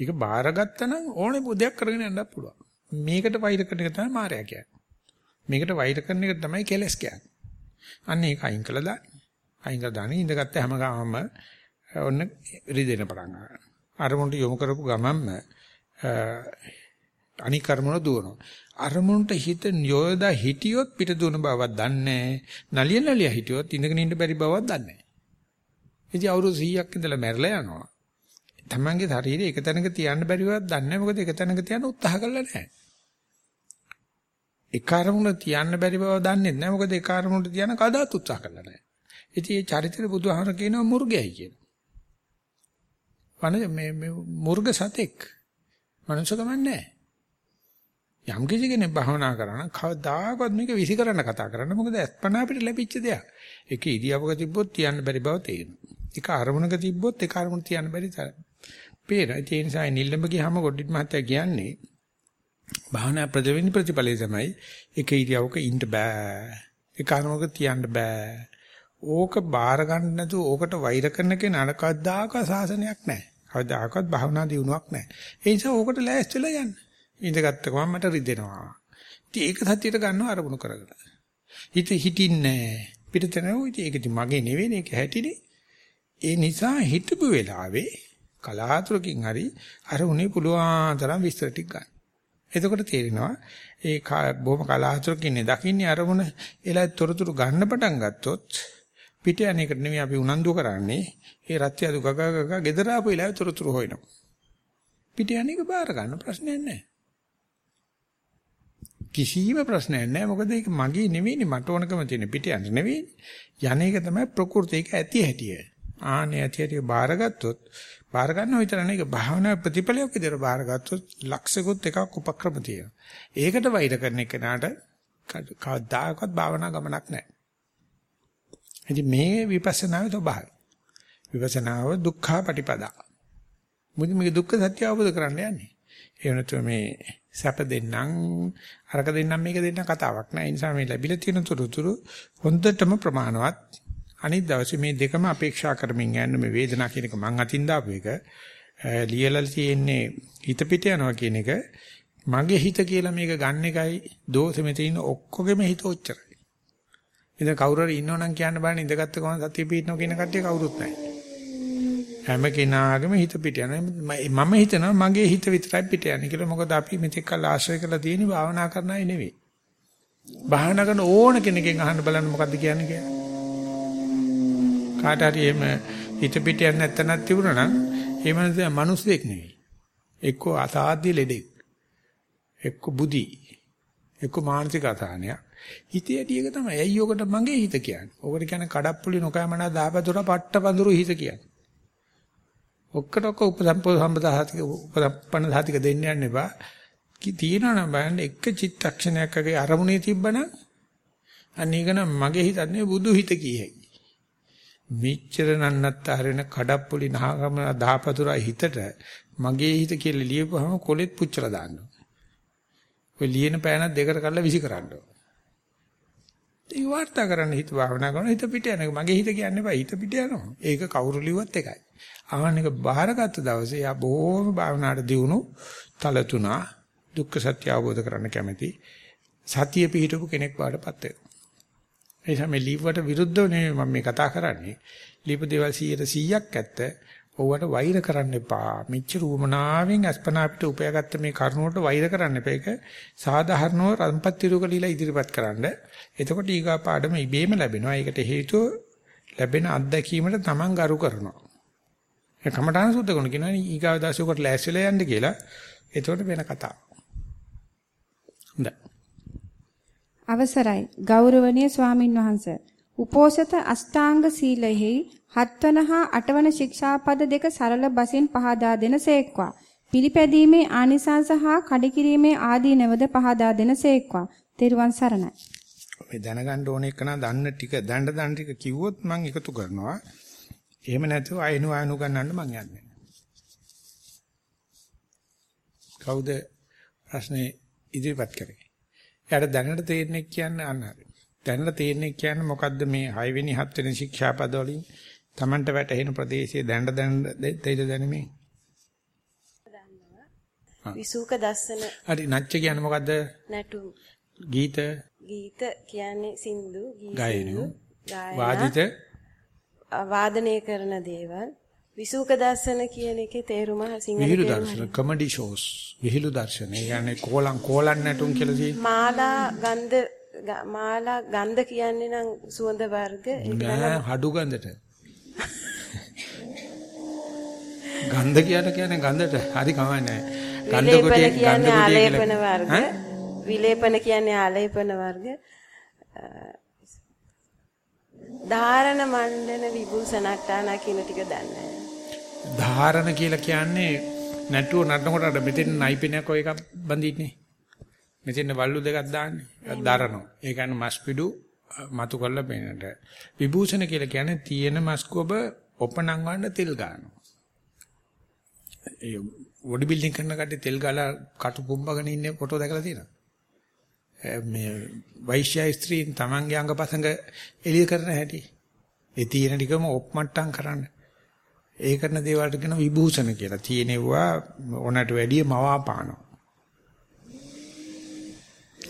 ඒක බාරගත්තා නම් ඕනේ දෙයක් කරගෙන යන්නත් පුළුවන්. මේකට වෛර කරන එක තමයි මායя කියන්නේ. මේකට වෛර කරන එක තමයි කෙලස් කියන්නේ. අන්න ඒක අයින් කළා දාන්න. අයින් කළා දාන්න ඉඳගත්ත හැම ගාමම ඔන්න රිදෙන පටන් ගන්නවා. අරමුණට යොමු කරපු ගමන්ම අනික් කර්මවල දුවනවා. අරමුණට හිත යොදා හිටියොත් පිට දුවන බවක් දන්නේ නලිය නලිය හිටියොත් ඉඳගෙන ඉන්න බැරි බවක් දන්නේ ඉතින් අවුරුදු 100ක් ඉඳලා මැරලා යනවා. තමන්ගේ ශරීරය එක තැනක තියන්න බැරිවක් දන්නේ මොකද එක තැනක තියන්න උත්සාහ කරලා නැහැ. එක අරමුණ තියන්න බැරි බව දන්නේ නැහැ මොකද එක අරමුණට තියන්න කවදාත් උත්සාහ කරලා නැහැ. ඉතින් මේ චරිතේ බුදුහාමර කියනවා මුර්ගයයි කියලා. වනේ මේ මුර්ග සතෙක්. මනුස්සකම නැහැ. යම් කිසි කෙනෙක් භවනා කරන කවදාකවත් මේක විසි කරන්න කතා කරන්න මොකද අස්පනා අපිට ලැබිච්ච දෙයක්. ඒක ඉරියව්වක තිබ්බොත් තියන්න බැරි බව තේරෙනවා. ඒක අරමුණක තිබ්බොත් ඒක අරමුණ තියන්න බැරි පේන. ඒ නිසා නිල්ලඹ ගියාම ගොඩිත් මහත්තයා කියන්නේ භාවනා ප්‍රතිවෙනි ප්‍රතිඵලය තමයි එක ඉරියවක ඉන්න බෑ. එක අරමුණක තියන්න බෑ. ඕක බාර ගන්න නැතුව ඕකට වෛර කරන කෙනාට කවදාක සාසනයක් නැහැ. කවදාකවත් භාවනා දියුණුවක් නැහැ. ඒ නිසා ඕකට ලෑස්තිලා යන්න. ඉඳගත්ත ගමන් මට රිදෙනවා. ඉතින් ඒක සත්‍යයට ගන්නව අරමුණු කරගෙන. හිත හිටින්නේ පිටතනෝ ඉතින් ඒක ඉතින් මගේ නෙවෙයි ඒක හැටිනේ. ඒ නිසා හිතපු වෙලාවේ කලාතුරකින් හරි අර උනේ පුළුවන් තරම් විස්තර ටික ගන්න. එතකොට තේරෙනවා ඒ බොහොම කලාතුරකින් ඉන්නේ දකින්නේ අරමුණ එලා තොරතුරු ගන්න පටන් ගත්තොත් පිට යන එකට නෙමෙයි අපි උනන්දු කරන්නේ ඒ රත්ය අදු ගග ගග gedara ආපු වෙලාවේ තොරතුරු හොයනවා. පිට යන එක බාර ගන්න ප්‍රශ්නයක් නැහැ. කිසිම ප්‍රශ්නයක් නැහැ මොකද ඒක මගේ නෙවෙයිනේ මට ඕනකම තියෙන පිට යන්න නෙවෙයි. යන එක තමයි ප්‍රകൃති ඒක ඇති හැටිය. ආනේ ඇති හැටිය බාරගත්තොත් බාර ගන්නව විතර නෙවෙයි ඒක භාවනා ප්‍රතිඵලයක් විදිහට බාරගත්තොත් ලක්ෂිකුත් එකක් උපක්‍රම තියෙනවා. ඒකට වෛර කරන එකනට කවදාකවත් භාවනා ගමනක් නැහැ. ඉතින් මේ විපස්සනාවේ ස්වභාවය. විපස්සනාව දුක්ඛා පටිපදා. මුදි මේ දුක්ඛ සත්‍ය අවබෝධ කරන්න යන්නේ. ඒ වෙනතු මේ සැප දෙන්නම් අරක දෙන්නම් මේක දෙන්නම් කතාවක් නෑ. ඒ නිසා මේ ලැබිලා තියෙන තුරුතුරු හොඳටම ප්‍රමාණවත් අනිත් දවසේ මේ දෙකම අපේක්ෂා කරමින් යන්න මේ වේදනාව කියන එක මං අතින් දාපු එක ලියලා තියෙන්නේ හිත පිට යනවා කියන එක මගේ හිත කියලා මේක ගන්න එකයි දෝෂෙ මෙතන ඔක්කොගෙම හිත ඔච්චරයි. ඉතින් කවුරු හරි ඉන්නවනම් කියන්න බෑනේ ඉඳගත්ත ගමන් සතිය පිටනවා කියන කට්ටිය කවුරුත් නැහැ. හැම කෙනාගේම හිත පිට යනවා. මම හිතනවා මගේ හිත විතරයි පිට යන්නේ කියලා. මොකද අපි මෙතෙක් කල් ආශ්‍රය කරලා තියෙන භාවනා කරන අය නෙවෙයි. භාවනා කරන ඕන කෙනකින් අහන්න බලන්න මොකද්ද කියන්නේ කියලා. කාට හරි එහෙම හිත පිට යන්නේ නැත්තනක් තිබුණා නම් ඒ මනුස්සයා මිනිස්සෙක් නෙවෙයි. එක්කෝ අසාධ්‍ය ලෙඩෙක්. එක්කෝ බුදි. එක්කෝ මානසික අසහනයක්. හිතේ ඇටි එක තමයි. ඇයි ඔකට මගේ හිත කියන්නේ? ඔකට කියන්නේ කඩප්පුලි නොකෑමනා දාපතොර පට්ට පඳුරු හිත කියන්නේ. ඔක්කට ඔක්ක උපසම්පෝ සම්පදාහතික උපසම්පන්න ධාතික දෙන්න යන්න එපා. කි තියෙනවනම් බලන්න එක චිත්තක්ෂණයක් වගේ අරමුණේ තිබ්බනම් අනේක නම් මගේ හිතන්නේ බුදු හිත කීයයි. මෙච්චර නන්නත්තර වෙන කඩප්පුලි නහගම දහපතුරා හිතට මගේ හිත කියලා ලියපුවම කොලෙත් පුච්චලා දාන්නවා. ඔය ලියන පෑනක් දෙකට කඩලා විසි කරන්න ඕන. ඒ වාර්තා කරන්න හිත භාවනා කරන හිත පිට යන මගේ හිත කියන්නේ බෑ හිත පිට යනවා. ඒක කවුරු ලිව්වත් එකයි. ආහන එක බාරගත් දවසේ යා බොහොම භාවනාවට දියුණු තලතුණා දුක්ඛ සත්‍ය අවබෝධ කරගන්න කැමැති සතිය පිහිටපු කෙනෙක් වාටපත් වෙනවා. ඒ තමයි ලිව්වට විරුද්ධව නෙමෙයි මම මේ කතා කරන්නේ. ලියපු දේවල් 100ක් ඇත්ත. ඔව්වට වෛර කරන්න එපා. මෙච්චර උමනාවෙන් අස්පනා අපිට උපයාගත්ත මේ කරුණුවට වෛර කරන්න එපා. ඒක සාධාරණව රම්පත් තිරුකලීලා ඉදිරිපත් කරන්න. එතකොට ඊගා පාඩම ඉබේම ලැබෙනවා. ඒකට හේතුව ලැබෙන අත්දැකීමට Taman ගරු කරනවා. ඒ කමඨාන සුද්ධ කරන කියනවා ඊගාව දාසිය කොට ලෑස්තිලා යන්න කියලා. එතකොට වෙන කතාවක්. හොඳයි. අවසරයි ගෞරවනීය ස්වාමින් වහන්සේ. උපෝසත අෂ්ටාංග සීලෙහි හත්වන හා අටවන ශික්ෂාපද දෙක සරල බසින් පහදා දෙනසේක්වා. පිළිපැදීමේ ආනිසංස හා කඩකිරීමේ ආදීනවද පහදා දෙනසේක්වා. තෙරුවන් සරණයි. මේ දැනගන්න ඕන එක නා දන්න ටික දඬ දන්න ටික කිව්වොත් මම එකතු කරනවා. එහෙම නැතුව අයනු අයනු ගන්නන්න මං යන්නේ. කවුද ප්‍රශ්නේ ඉදිරිපත් කරේ? එයාට දැනට තේරෙන්නේ කියන්නේ අන්න හරි. දැනට තේරෙන්නේ කියන්නේ මොකද්ද මේ 6 වෙනි 7 වෙනි ශික්ෂාපද වලින් Tamanට වැටහෙන ප්‍රදේශයේ දැනට දැන දෙයිද දැනෙන්නේ? විසූක දස්සන හරි නැච්ච කියන්නේ මොකද්ද? නැටුම්. ගීත. ගීත කියන්නේ සින්දු ගායනු. වාදිත. වාදනය කරන දේවල්. විසූක දර්ශන කියන එකේ තේරුම සිංහල විහිළු දර්ශන කමෙඩි ෂෝස් විහිළු දර්ශන. ඒ කියන්නේ කෝලම් කෝලම් නැටුම් කියලා තියෙන්නේ. මාලා ගන්ධ මාලා ගන්ධ කියන්නේ නම් සුවඳ වර්ග නෑ හඩු ගඳට. ගන්ධ කියන කියන්නේ ගඳට. හරි කමන්නේ ගන්ධ කොටිය ගන්ධ ආලේපන වර්ග. විලේපන කියන්නේ ආලේපන වර්ග. ධාරණ මණ්ඩන විභූෂණට්ටානා කියන ටික දන්නේ ධාරණ කියලා කියන්නේ නැටුව නටනකොට අර මෙතෙන් නයිපිනයක් ඔය එකක් බඳින්නේ. මෙතෙන් වල්ලු දෙකක් දාන්නේ. ඒක දරනවා. ඒ කියන්නේ මස් පිඩු මතු කරලා පේනට. විභූෂණ කියලා කියන්නේ තියෙන මස් කොබ ඔපණම් වන්න තෙල් ගන්නවා. ඒ බොඩි බිල්ඩින් කරන කට්ටිය තෙල් ගාලා කටු පුම්බගෙන ඉන්නේ ෆොටෝ දැකලා තියෙනවා. මේ වෛශ්‍ය ස්ත්‍රීන් තමන්ගේ අංගපසංග එළිය කරන හැටි. ඒ තියෙන ටිකම ඔප්මට්ටම් කරන්න. ඒ කරන දේවල්ට කියන විභූෂණ කියලා. තියෙනවා ඕනට වැඩිය මවාපානවා.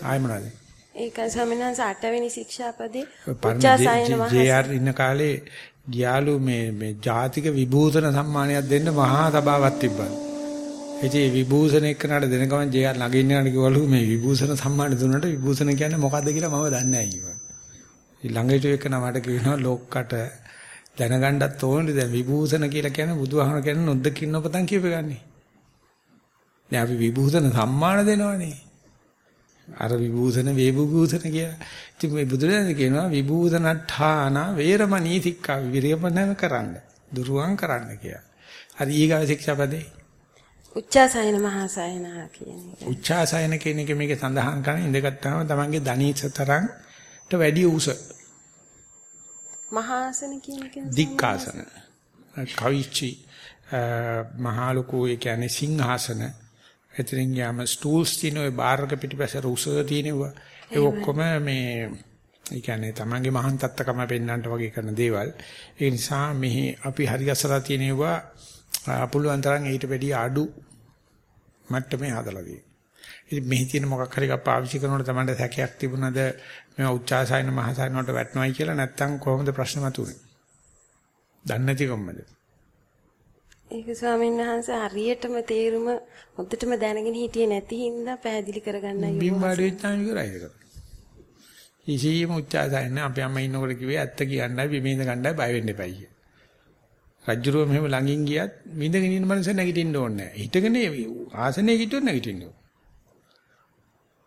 ආයි මොනවාද? ඒකයි ස්වාමීන් වහන්සේ අටවෙනි ශික්ෂාපදේ උච්චාසයන ජේ.ආර් ඉන්න කාලේ ගියාලු මේ මේ ජාතික විභූෂණ සම්මානයක් දෙන්න මහා සභාවක් තිබ්බා. ඉතින් විභූෂණ එක්කනට දෙන ගමන් ජේ.ආර් ළඟ ඉන්න කෙනෙක් කිව්වලු මේ විභූෂණ සම්මාන දුන්නට විභූෂණ කියන්නේ මොකද්ද කියලා මම දන්නේ නැහැ කිව්වා. ළඟට එක්කන මට කියනවා ලෝක්කට දැනගන්නත් ඕනේ දැන් විභූෂණ කියලා කියන්නේ බුදුහාමර කියන්නේ නොදකින්න පතන් කියපගන්නේ. දැන් අපි විභූෂණ සම්මාන දෙනවනේ. අර විභූෂණ වේබුභූෂණ කියලා. ඉතින් මේ බුදුරජාණන් කියනවා විභූෂණඨාන වේරමණී සික්ඛා විරේපණය කරන්න. දුරුවන් කරන්න කියලා. හරි ඊගාව ශික්ෂාපදේ. උච්චාසයන මහාසයන කියන එක. උච්චාසයන කියන එක මේකේ සඳහන් කරන ඉඳගත්තාම තමන්ගේ ධනීස තරම්ට වැඩි උස. මහාසන කියන එක දික්කාසන. කවිච්චි මහා ලොකු ඒ කියන්නේ සිංහාසන එතනින් යාම ස්ටූල්ස් තියෙන ඔය බාරක පිටිපස්ස රුස තියෙනවා. ඒ ඔක්කොම මේ ඒ කියන්නේ තමන්ගේ මහාන් තත්ත්කම පෙන්වන්නට වගේ කරන දේවල්. ඒ නිසා මෙහි අපි හරි අසලා තියෙනවා අපුලුවන් තරම් ඊට වැඩිය අඩු මට්ටමේ හදලා තියෙනවා. ඉතින් මෙහි තියෙන මොකක් හරි එකක් පාවිච්චි කරනකොට තමයි සැකයක් තිබුණාද මේ උච්චාසයන මහසයන වලට වැටෙනවයි කියලා නැත්තම් කොහොමද ප්‍රශ්න මතුනේ? දන්නේ නැති කොම්මද? ඒක ස්වාමීන් වහන්සේ හරියටම තේරුම හොද්දටම දැනගෙන හිටියේ නැති හින්දා පැහැදිලි කරගන්නයි බිම් වාඩි වෙච්චාම ඉවරයි ඒක. ඉසීම උච්චාසයන අපේ අම්මා ඉන්නකොට කිව්වේ ඇත්ත කියන්නයි බිමින්ද ගන්නයි බය වෙන්න එපයි කිය. රජ්ජුරුව මෙහෙම ළඟින් ගියත් විඳගෙන ඉන්න මනුස්සය නැගිටින්න ඕනේ නැහැ. හිටගෙන ආසනේ හිටියොත් නැගිටින්න ඕනේ.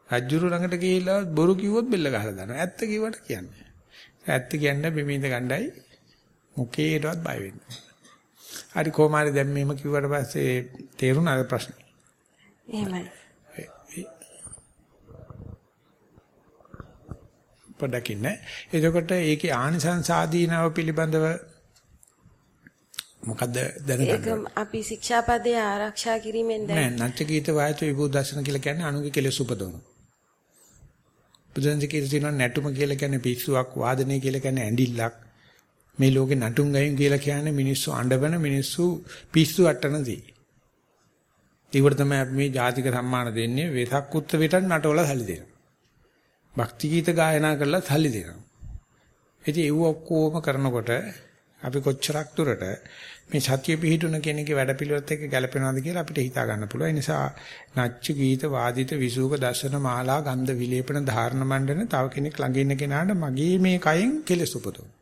රජ්ජුරුව ළඟට ගිහිල්ලා බොරු කිව්වොත් බෙල්ල ගහලා දානවා. ඇත්ත කිව්වට කියන්නේ. ඇත්ත කියන්න බිමින්ද ගන්නයි මොකේටවත් බය වෙන්නේ. හරි කොහොම හරි දැන් මේම කිව්වට පස්සේ තේරුණාද ප්‍රශ්නේ? එහෙමයි. පොඩ්ඩක් ඉන්න. එතකොට ඒකේ ආනිසංස ආදීනව පිළිබඳව මොකද්ද දැනගන්න? ඒක අපි ශික්ෂාපදයේ ආරක්ෂා කිරීමෙන් දැන් නෑ නැත්‍ය ගීත වායතු විභූදර්ශන කියලා කියන්නේ අනුගේ කෙලෙස් උපදවන. බුදුන්සේ කියලා නැටුම කියලා කියන්නේ පිස්සුවක් වාදනය කියලා කියන්නේ ඇඬිල්ලක් මේ ලෝකේ නටුම් ගයින් කියලා කියන්නේ මිනිස්සු අඬවන මිනිස්සු පිස්සු අටනදී. ඒකට තමයි අපි මේ ජාතික සම්මාන දෙන්නේ වෙසක් උත්සවයට නටවල සල්ලි දෙනවා. භක්ති ගීත ගායනා කරලා සල්ලි දෙනවා. ඉතින් ඒව ඔක්කොම කරනකොට අපි කොච්චරක් දුරට මේ සත්‍ය පිහිටුන කෙනෙක්ගේ වැඩපිළිවෙලත් එක්ක ගැලපෙනවද කියලා අපිට හිතා ගන්න පුළුවන්. ඒ නිසා නච්ච ගීත වාදිත විසූක දර්ශන මාලා ගන්ධ විලේපන ධාරණ මණ්ඩන තව කෙනෙක් ළඟ ඉන්න කෙනාට මගේ මේ කයෙන් කෙලස් උපදවන.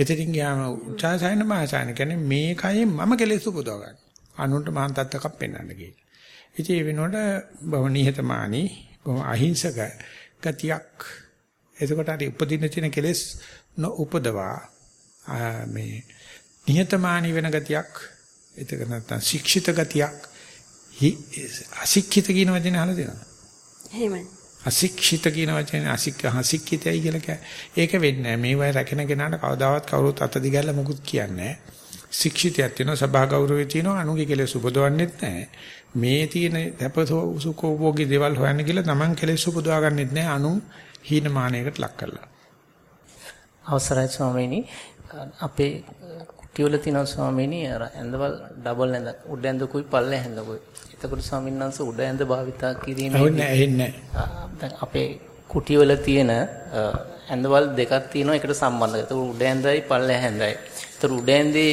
එතනින් ගියාම උචාසයන මහසයන කියන්නේ මේ කයෙන් මම කෙලෙස් උපදව ගන්න. අනුන්ට මහාන් තත්ත්වයක් පෙන්වන්න කියලා. ඉතින් ඒ වෙනකොට බව නිහතමානී බව අහිංසක ගතියක් එතකොට හරි උපදින්න තියෙන කෙලෙස් නොඋපදවා මේ නිහතමානී වෙන ගතියක් එතක නැත්තම් ශික්ෂිත ගතියක් අශික්ෂිත කියන වචනේ අහලා තියෙනවා. එහෙමයි. අශික්ෂිත කියන වචනේ අශික්ෂ අශික්ෂිතයි කියලා කියන්නේ. ඒක වෙන්නේ නැහැ. මේ වගේ රැකෙන කෙනාට කවදාවත් කවුරුත් අත දිගල්ල මොකුත් කියන්නේ නැහැ. ශික්ෂිතයක් තියෙනවා සභා ගෞරවය තියෙනවා අනුගේ කෙලෙස් උපදවන්නෙත් නැහැ. මේ තියෙන සපසෝසුකෝභෝගී දේවල් හොයන්න කියලා Taman කෙලෙස් උපදවා ගන්නෙත් නැහැ අනු හීනමානයකට ලක් කරලා. අවසරයි ස්වාමීනි අපේ කුටිවල තියෙනවා ස්වාමීනි අර ඇඳවල් ඩබල් ඇඳ උඩ ඇඳකුයි පල්ලේ ඇඳකුයි. එතකොට ස්වාමීන් වහන්සේ උඩ ඇඳ භාවිතා කිරීමේ නැහැ දැන් අපේ කුටිවල තියෙන ඇඳවල් දෙකක් තියෙනවා එකට සම්බන්ධ. ඒක උඩ ඇඳයි පල්ලේ ඇඳයි. ඒතර උඩ ඇඳේ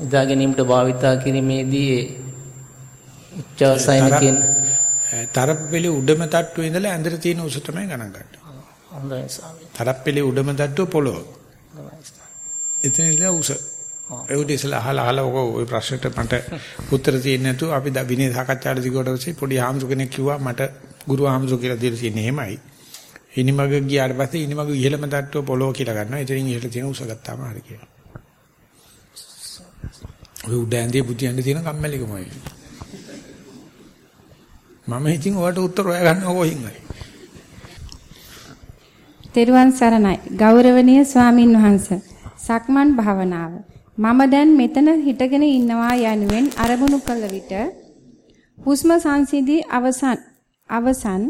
ඉදා ගැනීමට භාවිතා කිරීමේදී උච්චාසයන කියන තරප්පෙලේ උඩම තට්ටුවේ ඉඳලා ඇඳට තියෙන උස තමයි ගණන් ගන්න. හොඳයි ස්වාමී. තරප්පෙලේ උඩම තට්ටුව පොළොව. එතන ඉඳලා උස. ඒකට ඉස්සලා අහලා අහලා ඔක ওই ප්‍රශ්නෙට මට උත්තර තියෙන්නේ නැතුව අපි විනය සාකච්ඡාට දිගට පස්සේ පොඩි ආම්සු කෙනෙක් කිව්වා මට ගුරු ආම්සු කියලා දීලා තියෙන්නේ එහෙමයි. ඉනිමග ගියාට පස්සේ ඉනිමග ඉහළම තට්ටුව පොළොව කියලා ගන්නවා. එතනින් ඉහළ තියෙන උස ගත්තාම හරි කියලා. ඔය උඩ ඇඳේ බුදියන්න තියෙන කම්මැලිකමයි. මම ඉතින් ඔයාලට උත්තර හොයා ගන්නවා කොහින්ද? තෙරුවන් සරණයි. ගෞරවනීය ස්වාමින් වහන්සේ. සක්මන් භාවනාව. මම දැන් මෙතන හිටගෙන ඉන්නවා යනුවෙන් අරමුණු කළ විට හුස්ම සංසිඳී අවසන් අවසන්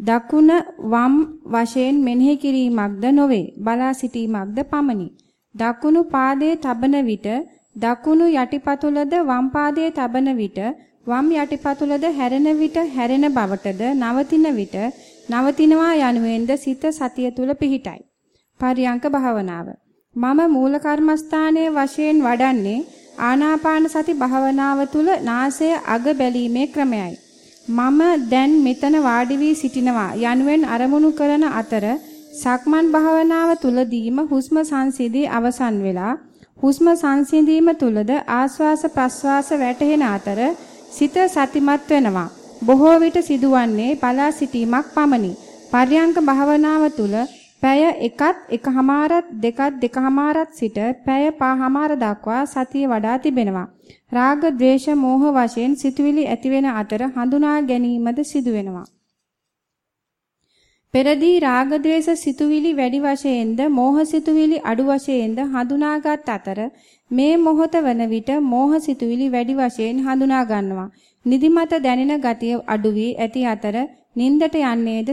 දකුණ වම් වශයෙන් මෙනෙහි කිරීමක්ද නොවේ බලා සිටීමක්ද පමණි. දකුණු පාදයේ තබන විට දකුණු යටිපතුලද වම් පාදයේ තබන විට වම් යටිපතුලද හැරෙන විට හැරෙන බවටද නවතින විට නවතිනවා යනුවෙන්ද සිත සතිය තුල පිහිටයි. පරියංක භාවනාව. මම මූල කර්මස්ථානයේ වශයෙන් වඩන්නේ ආනාපාන සති භාවනාව තුල නාසය අග බැලීමේ ක්‍රමයයි. මම දැන් මෙතන වාඩි වී සිටිනවා යනුවෙන් අරමුණු කරන අතර සක්මන් භාවනාව තුලදීම හුස්ම සංසිඳී අවසන් වෙලා හුස්ම සංසිඳීම තුලද ආස්වාස ප්‍රස්වාස වැටහෙන අතර සිත සතිමත් වෙනවා. බොහෝ විට සිදුවන්නේ බලා සිටීමක් පමණි. පර්යංක භාවනාව තුල පැය එකත් එකහමාරත් දෙකත් දෙකහමාරත් සිට පැය පහමාර දක්වා සතිය වඩා තිබෙනවා. රාග, ద్వේෂ, මෝහ වශයෙන් සිතුවිලි ඇතිවෙන අතර හඳුනා ගැනීමද සිදු වෙනවා. පෙරදී රාග, ద్వේෂ සිතුවිලි වැඩි වශයෙන්ද, මෝහ සිතුවිලි අඩු වශයෙන්ද හඳුනාගත් අතර මේ මොහොත වන විට මෝහ සිතුවිලි වැඩි වශයෙන් හඳුනා ගන්නවා. නිදිමත දැනෙන ගතිය අඩු වී ඇති අතර නින්දට යන්නේද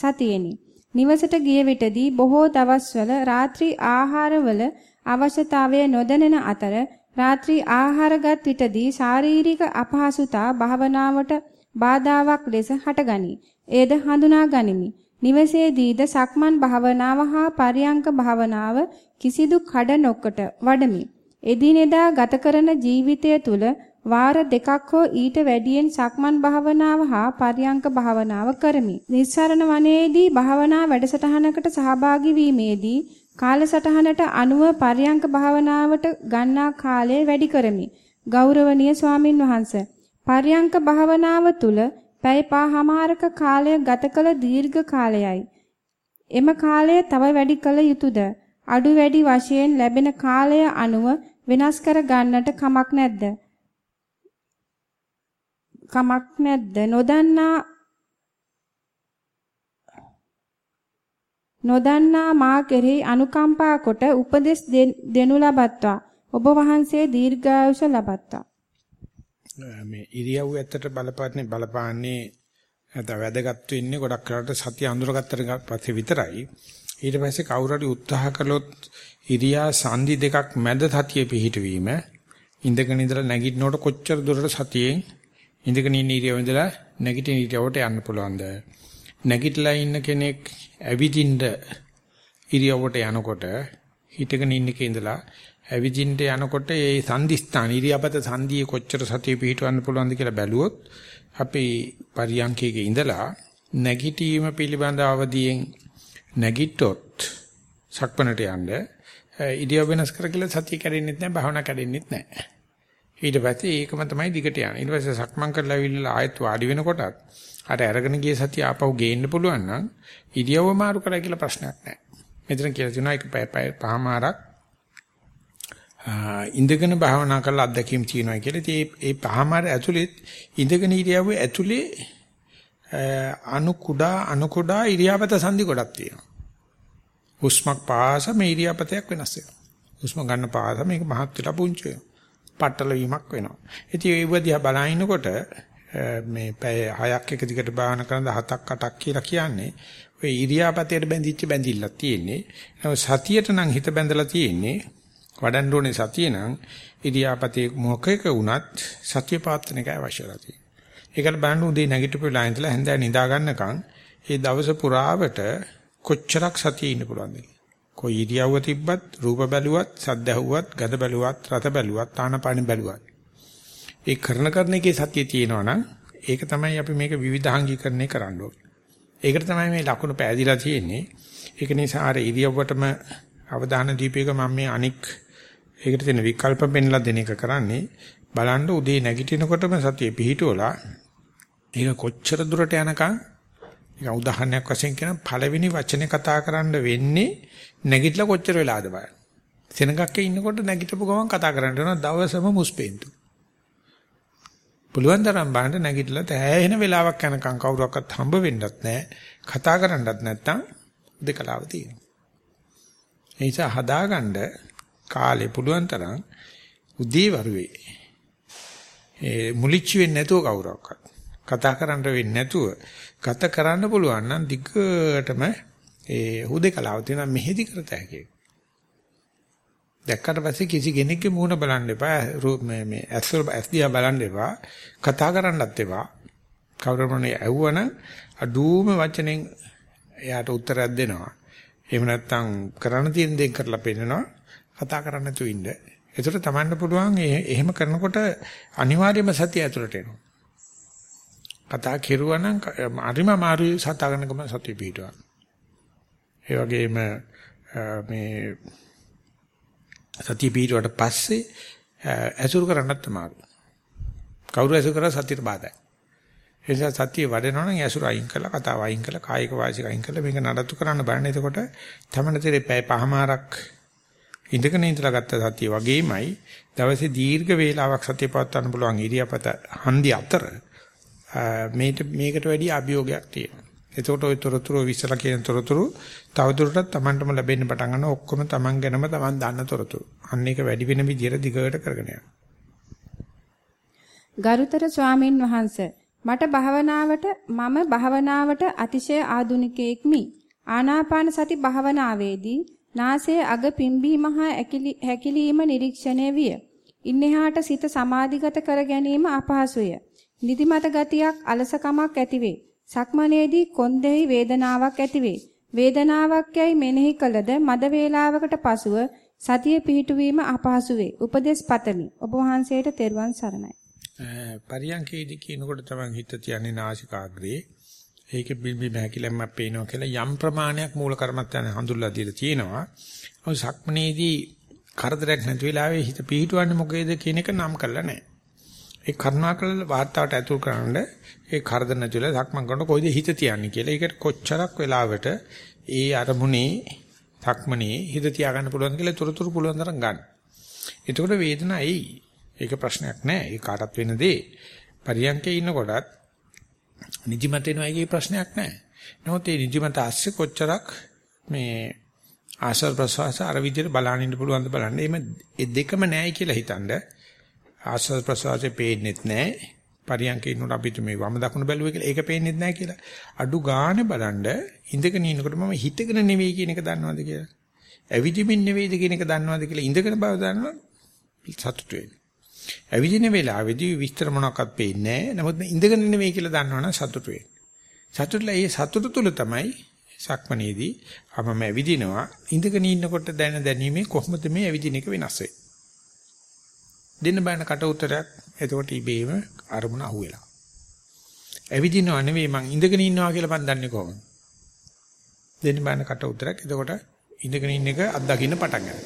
සතියෙනි. නිවසට ගිය විටදී බොහෝ දවස්වල රාත්‍රී ආහාරවල අවශ්‍යතාවය නොදැනෙන අතර රාත්‍රී ආහාරගත් විටදී ශාරීරික අපහසුතා භාවනාවට බාධාවක් ලෙස හටගනී. එයද හඳුනා ගනිමි. නිවසේදීද සක්මන් භාවනාව හා පරියංක භාවනාව කිසිදු කඩ නොකොට වඩමි. එදිනෙදා ගත කරන ජීවිතය තුළ වාර දෙකක් හෝ ඊට වැඩියෙන් සක්මන් භාවනාව හා පරියංක භාවනාව කරමි. නිස්සරණ වනයේදී භාවනා වැඩසටහනකට සහභාගී වීමේදී කාලසටහනට අනුව පරියංක භාවනාවට ගන්නා කාලය වැඩි කරමි. ගෞරවනීය ස්වාමින් වහන්සේ පරියංක භාවනාව තුල පැය පහමාරක කාලය ගත කළ දීර්ඝ කාලයයි. එම කාලය තව වැඩි කළ යුතුයද? අඩු වැඩි වශයෙන් ලැබෙන කාලය අනුව වෙනස් කර ගන්නට කමක් නැද්ද? කමක් නැද්ද? නොදන්නා නොදන්නා මා කෙරෙහි අනුකම්පා කොට උපදෙස් දෙනු ලබත්වා. ඔබ වහන්සේ දීර්ඝායුෂ ලබත්වා. මේ ඉරියව් ඇත්තට බලපාන්නේ බලපාන්නේ නැත්නම් වැදගත් වෙන්නේ ගොඩක් කරලා සතිය අඳුරගත්තට පස්සේ විතරයි. ඊට පස්සේ කවුරු හරි උත්සාහ කළොත් ඉරියා සංදි දෙකක් මැද සතිය පිහිටවීම ඉඳගෙන ඉඳලා නැගිටිනකොට කොච්චර දුරට සතියෙන් ඉඳගෙන ඉන්න ඉරියව ඉඳලා නැගිටින ඉරියවට යන්න පුළුවන්ද? නැගිටලා ඉන්න කෙනෙක් ඇවිදින්න ඉරියවට යනකොට හිටගෙන ඉන්න කේඳලා ඇවිදින්න යනකොට ඒ සංදිස්ථාන ඉරියපත සංදියේ කොච්චර සතිය පිහිටවන්න පුළුවන්ද කියලා බැලුවොත් අපේ පරියන්කයේ ඉඳලා නැගිටීම පිළිබඳ අවදියෙන් නැගිට්ටොත් සක්පනට යන්න ඉරියව් වෙනස් කර කියලා සතිය කැඩෙන්නෙත් නැහැ භාවනා කැඩෙන්නෙත් නැහැ ඊට පස්සේ ඒකම තමයි දිගට යන්නේ. ඊට පස්සේ සක්මන් කරලා ඇවිල්ලා ආයෙත් වාඩි වෙනකොටත් අර අරගෙන ගිය සතිය ආපහු ගේන්න පුළුවන් නම් ඉරියව්ව මාරු කරා කියලා ප්‍රශ්නයක් නැහැ. මෙතන කියලා තියෙනවා එක පැය පහමාරක් ඉඳගෙන භාවනා කරලා අත්දැකීම් තියෙනවා කියලා. ඉතින් ඒ පහමාර ඇතුළේ ඉඳගෙන ඉරියව්ව ඇතුළේ අනු කුඩා අනු කුඩා ඉරියාපත සංදි ගොඩක් තියෙනවා. හුස්මක් පාස මේ ඉරියාපතයක් වෙනස් වෙනවා. හුස්ම ගන්න පාස මේක මහත් වෙලා පුංචි වෙනවා. පట్టල වීමක් වෙනවා. ඉතින් ඒ වදියා බලනකොට මේ පැය 6ක් එක දිගට භාවනා කරන 7ක් 8ක් කියලා කියන්නේ ඔය ඉරියාපතේට බැඳිච්ච බැඳිල්ලක් තියෙන්නේ. සතියට නම් හිත බැඳලා තියෙන්නේ. වඩන්න ඕනේ සතිය නම් ඉරියාපතේ මොකක වුණත් සතිය පාත්තන එකයි අවශ්‍යලා තියෙන්නේ. ඒකට බලන්න උදේ නැගිටපු වෙලාව ඉඳලා හැන්දෑ නිදා ගන්නකම් ඒ දවස පුරාවට කොච්චරක් සතියේ ඉන්න පුළුවන්ද කොයි ඉරියව්ව තිබ්බත් රූප බැලුවත් සද්ද ඇහුවත් ගඳ බැලුවත් රස බැලුවත් ආනපාන බැලුවත් ඒ කරන කරන එකේ සතිය තියෙනවා නම් ඒක තමයි අපි මේක විවිධාංගීකරණය කරන්න ඕනේ. ඒකට තමයි මේ ලකුණු පෑදිලා තියෙන්නේ. ඒක නිසා අර ඉරියව්වටම අවධාන දීපේක මම මේ අනික් ඒකට තියෙන විකල්ප පෙන්ලා දෙන එක කරන්නේ බලන්න උදේ නැගිටිනකොටම සතිය පිහිටුවලා ඒක කොච්චර දුරට යනකම් ඒක උදාහරණයක් වශයෙන් කියන පළවෙනි වචනේ කතා කරන්න වෙන්නේ නැගිටලා කොච්චර වෙලාද බලන්න. සෙනගක්ක ඉන්නකොට නැගිටපු ගමන් කතා කරන්න යනවා දවසම මුස්පෙන්තු. පුළුවන් තරම් බලන්න නැගිටලා තෑහෙන වෙලාවක් යනකම් කවුරක්වත් හම්බ වෙන්නත් නැහැ. කතා කරන්නත් නැත්තම් දෙකලාව තියෙනවා. ඒ නිසා හදාගන්න කාලේ පුළුවන් තරම් උදේ වරුවේ ඒ මුලිච්ච වෙන්නේ නැතුව කවුරක්වත් කතා කරන්න වෙන්නේ නැතුව ගත කරන්න පුළුවන් නම් දිගටම ඒ හුදේකලාව තියෙන මෙහෙදි කරත හැකියි. දැක්කට පස්සේ කිසි කෙනෙක්ගේ මූණ බලන්න එපා. මේ මේ ඇස්වල ඇස්දියා බලන්න එපා. කතා කරන්නත් එපා. කවුරුමනේ ඇහුවන අඩුම වචනෙන් එයාට උත්තරයක් දෙනවා. එහෙම නැත්නම් කරන්න තියෙන දේ කරලා පෙන්නනවා. කතා කරන්න නැතුව ඉන්න. ඒතර තමන්ට පුළුවන් එහෙම කරනකොට අනිවාර්යයෙන්ම සතිය ඇතුළට එනවා. කතා කෙරුවා නම් අරිම මාරුයි සතා ගන්නකම සතිය පිටුවා. ඒ වගේම මේ සතිය පිටුවට පස්සේ ඇසුරු කරන්නත් අමාරුයි. කවුරු ඇසුරු කරා සතියට බාධායි. ඒ නිසා සතිය වඩනවා නම් ඇසුරු අයින් කරලා කතාව අයින් කරලා කායික වාචික අයින් කරලා මේක නඩත්තු කරන්න බලන්න. එතකොට තමනතරේ පැය පහමාරක් ඉඳගෙන ඉඳලා ගත්ත සතිය වගේමයි දවසේ දීර්ඝ වේලාවක් සතිය පවත්වන්න පුළුවන් ඉරියාපත හන්දි අතර මේට මේකට වැඩි අභියෝගයක් තියෙනවා. එතකොට ওই තොරතුරු විශ්සලා කියන තොරතුරු තවදුරටත් Tamanටම ලැබෙන්න පටන් ගන්නවා. ඔක්කොම Taman ගැනම Taman දන්න තොරතුරු. අන්න ඒක වැඩි වෙන විදියට දිගට කරගෙන යනවා. ගරුතර ස්වාමින් වහන්සේ මට භාවනාවට මම භාවනාවට අතිශය ආධුනිකයෙක්මි. ආනාපාන සති භාවනාවේදී නාසයේ අග පිම්බීම හා හැකිලීම නිරීක්ෂණය විය. ඉන්නහාට සිත සමාධිගත කර ගැනීම අපහසුය. නිදිමත ගතියක් අලසකමක් ඇතිවේ. සක්මනේදී කොන්දෙහි වේදනාවක් ඇතිවේ. වේදනාවක් යයි මෙනෙහි කළද මද වේලාවකට පසුව සතිය පිහිටුවීම අපහසු වේ. උපදේශ පතමි. ඔබ වහන්සේට තෙරුවන් සරණයි. පරියන්කේදී කියනකොට තමයි හිත තියන්නේ නාසිකාග්‍රේ. ඒකේ බිම්බි මහකිලම්මක් පේනවා කියලා යම් ප්‍රමාණයක් මූල කර්මත්තයන් හඳුල්ලා දීලා තියෙනවා. ඔය සක්මනේදී කරදරයක් නැති වෙලාවේ හිත පිහිටවන්නේ මොකේද කියන එක නම් කරලා නැහැ. ඒ කරුණාකර වාර්තාවට ඇතුල් කරන්න ඒ කරදර නැතිල සක්මන් කරනකොට කොයිද හිත තියන්නේ කියලා. ඒකට කොච්චරක් වෙලාවට ඒ අරමුණේ සක්මනේ හිත තියාගන්න පුළුවන් කියලා තොරතුරු පුළුවන් තරම් ගන්න. එතකොට වේදනාව එයි. ඒක ප්‍රශ්නයක් නෑ. ඒ කාටත් වෙන දේ. පරියන්කේ ඉන්නකොටත් නිදිමත එනවා ඒකේ ප්‍රශ්නයක් නෑ. නමුත් මේ නිදිමත ඇස්සේ කොච්චරක් මේ ආශ්‍රව ප්‍රසවාස අර විදිහට බලන්න ඉන්න පුළුවන්ද බලන්න. එහෙම ඒ දෙකම නෑයි කියලා හිතනද ආස්වාද ප්‍රසවාසයේ පේන්නේත් නැහැ. පරියන්කේ ඉන්නකොට අපිට මේ වම දකුණ බැලුවේ කියලා ඒක පේන්නේත් නැහැ කියලා. අඩු ගානේ බලන්න ඉඳගෙන ඉන්නකොට මම හිතගෙන නෙවෙයි කියන එක දන්නවද කියලා. ඇවිදිමින් නෙවෙයිද කියන එක දන්නවද කියලා ඉඳගෙන බව දන්නවා සතුටු වෙන්නේ. ඇවිදින වෙලාවේදී විස්තර මොනක්වත් පේන්නේ නැහැ. නමුත් ඉඳගෙන නෙවෙයි කියලා දන්නවනම් සතුටු වෙන්නේ. සතුටුලා ඒ සතුට තුල තමයි සක්මනේදී අපම ඇවිදිනවා ඉඳගෙන ඉන්නකොට දැන දැනීමේ කොහොමද මේ ඇවිදින එක වෙනස් වෙන්නේ. දෙන්න බෑන කට උතරයක් එතකොට ඉබේම අරමුණ අහුවෙලා. ඇවිදිනව නෙවෙයි මං ඉඳගෙන ඉන්නවා කියලා මං දන්නේ කොහොමද? දෙන්න බෑන කට උතරයක් එතකොට ඉඳගෙන ඉන්න එක අත්දකින්න පටන් ගන්නවා.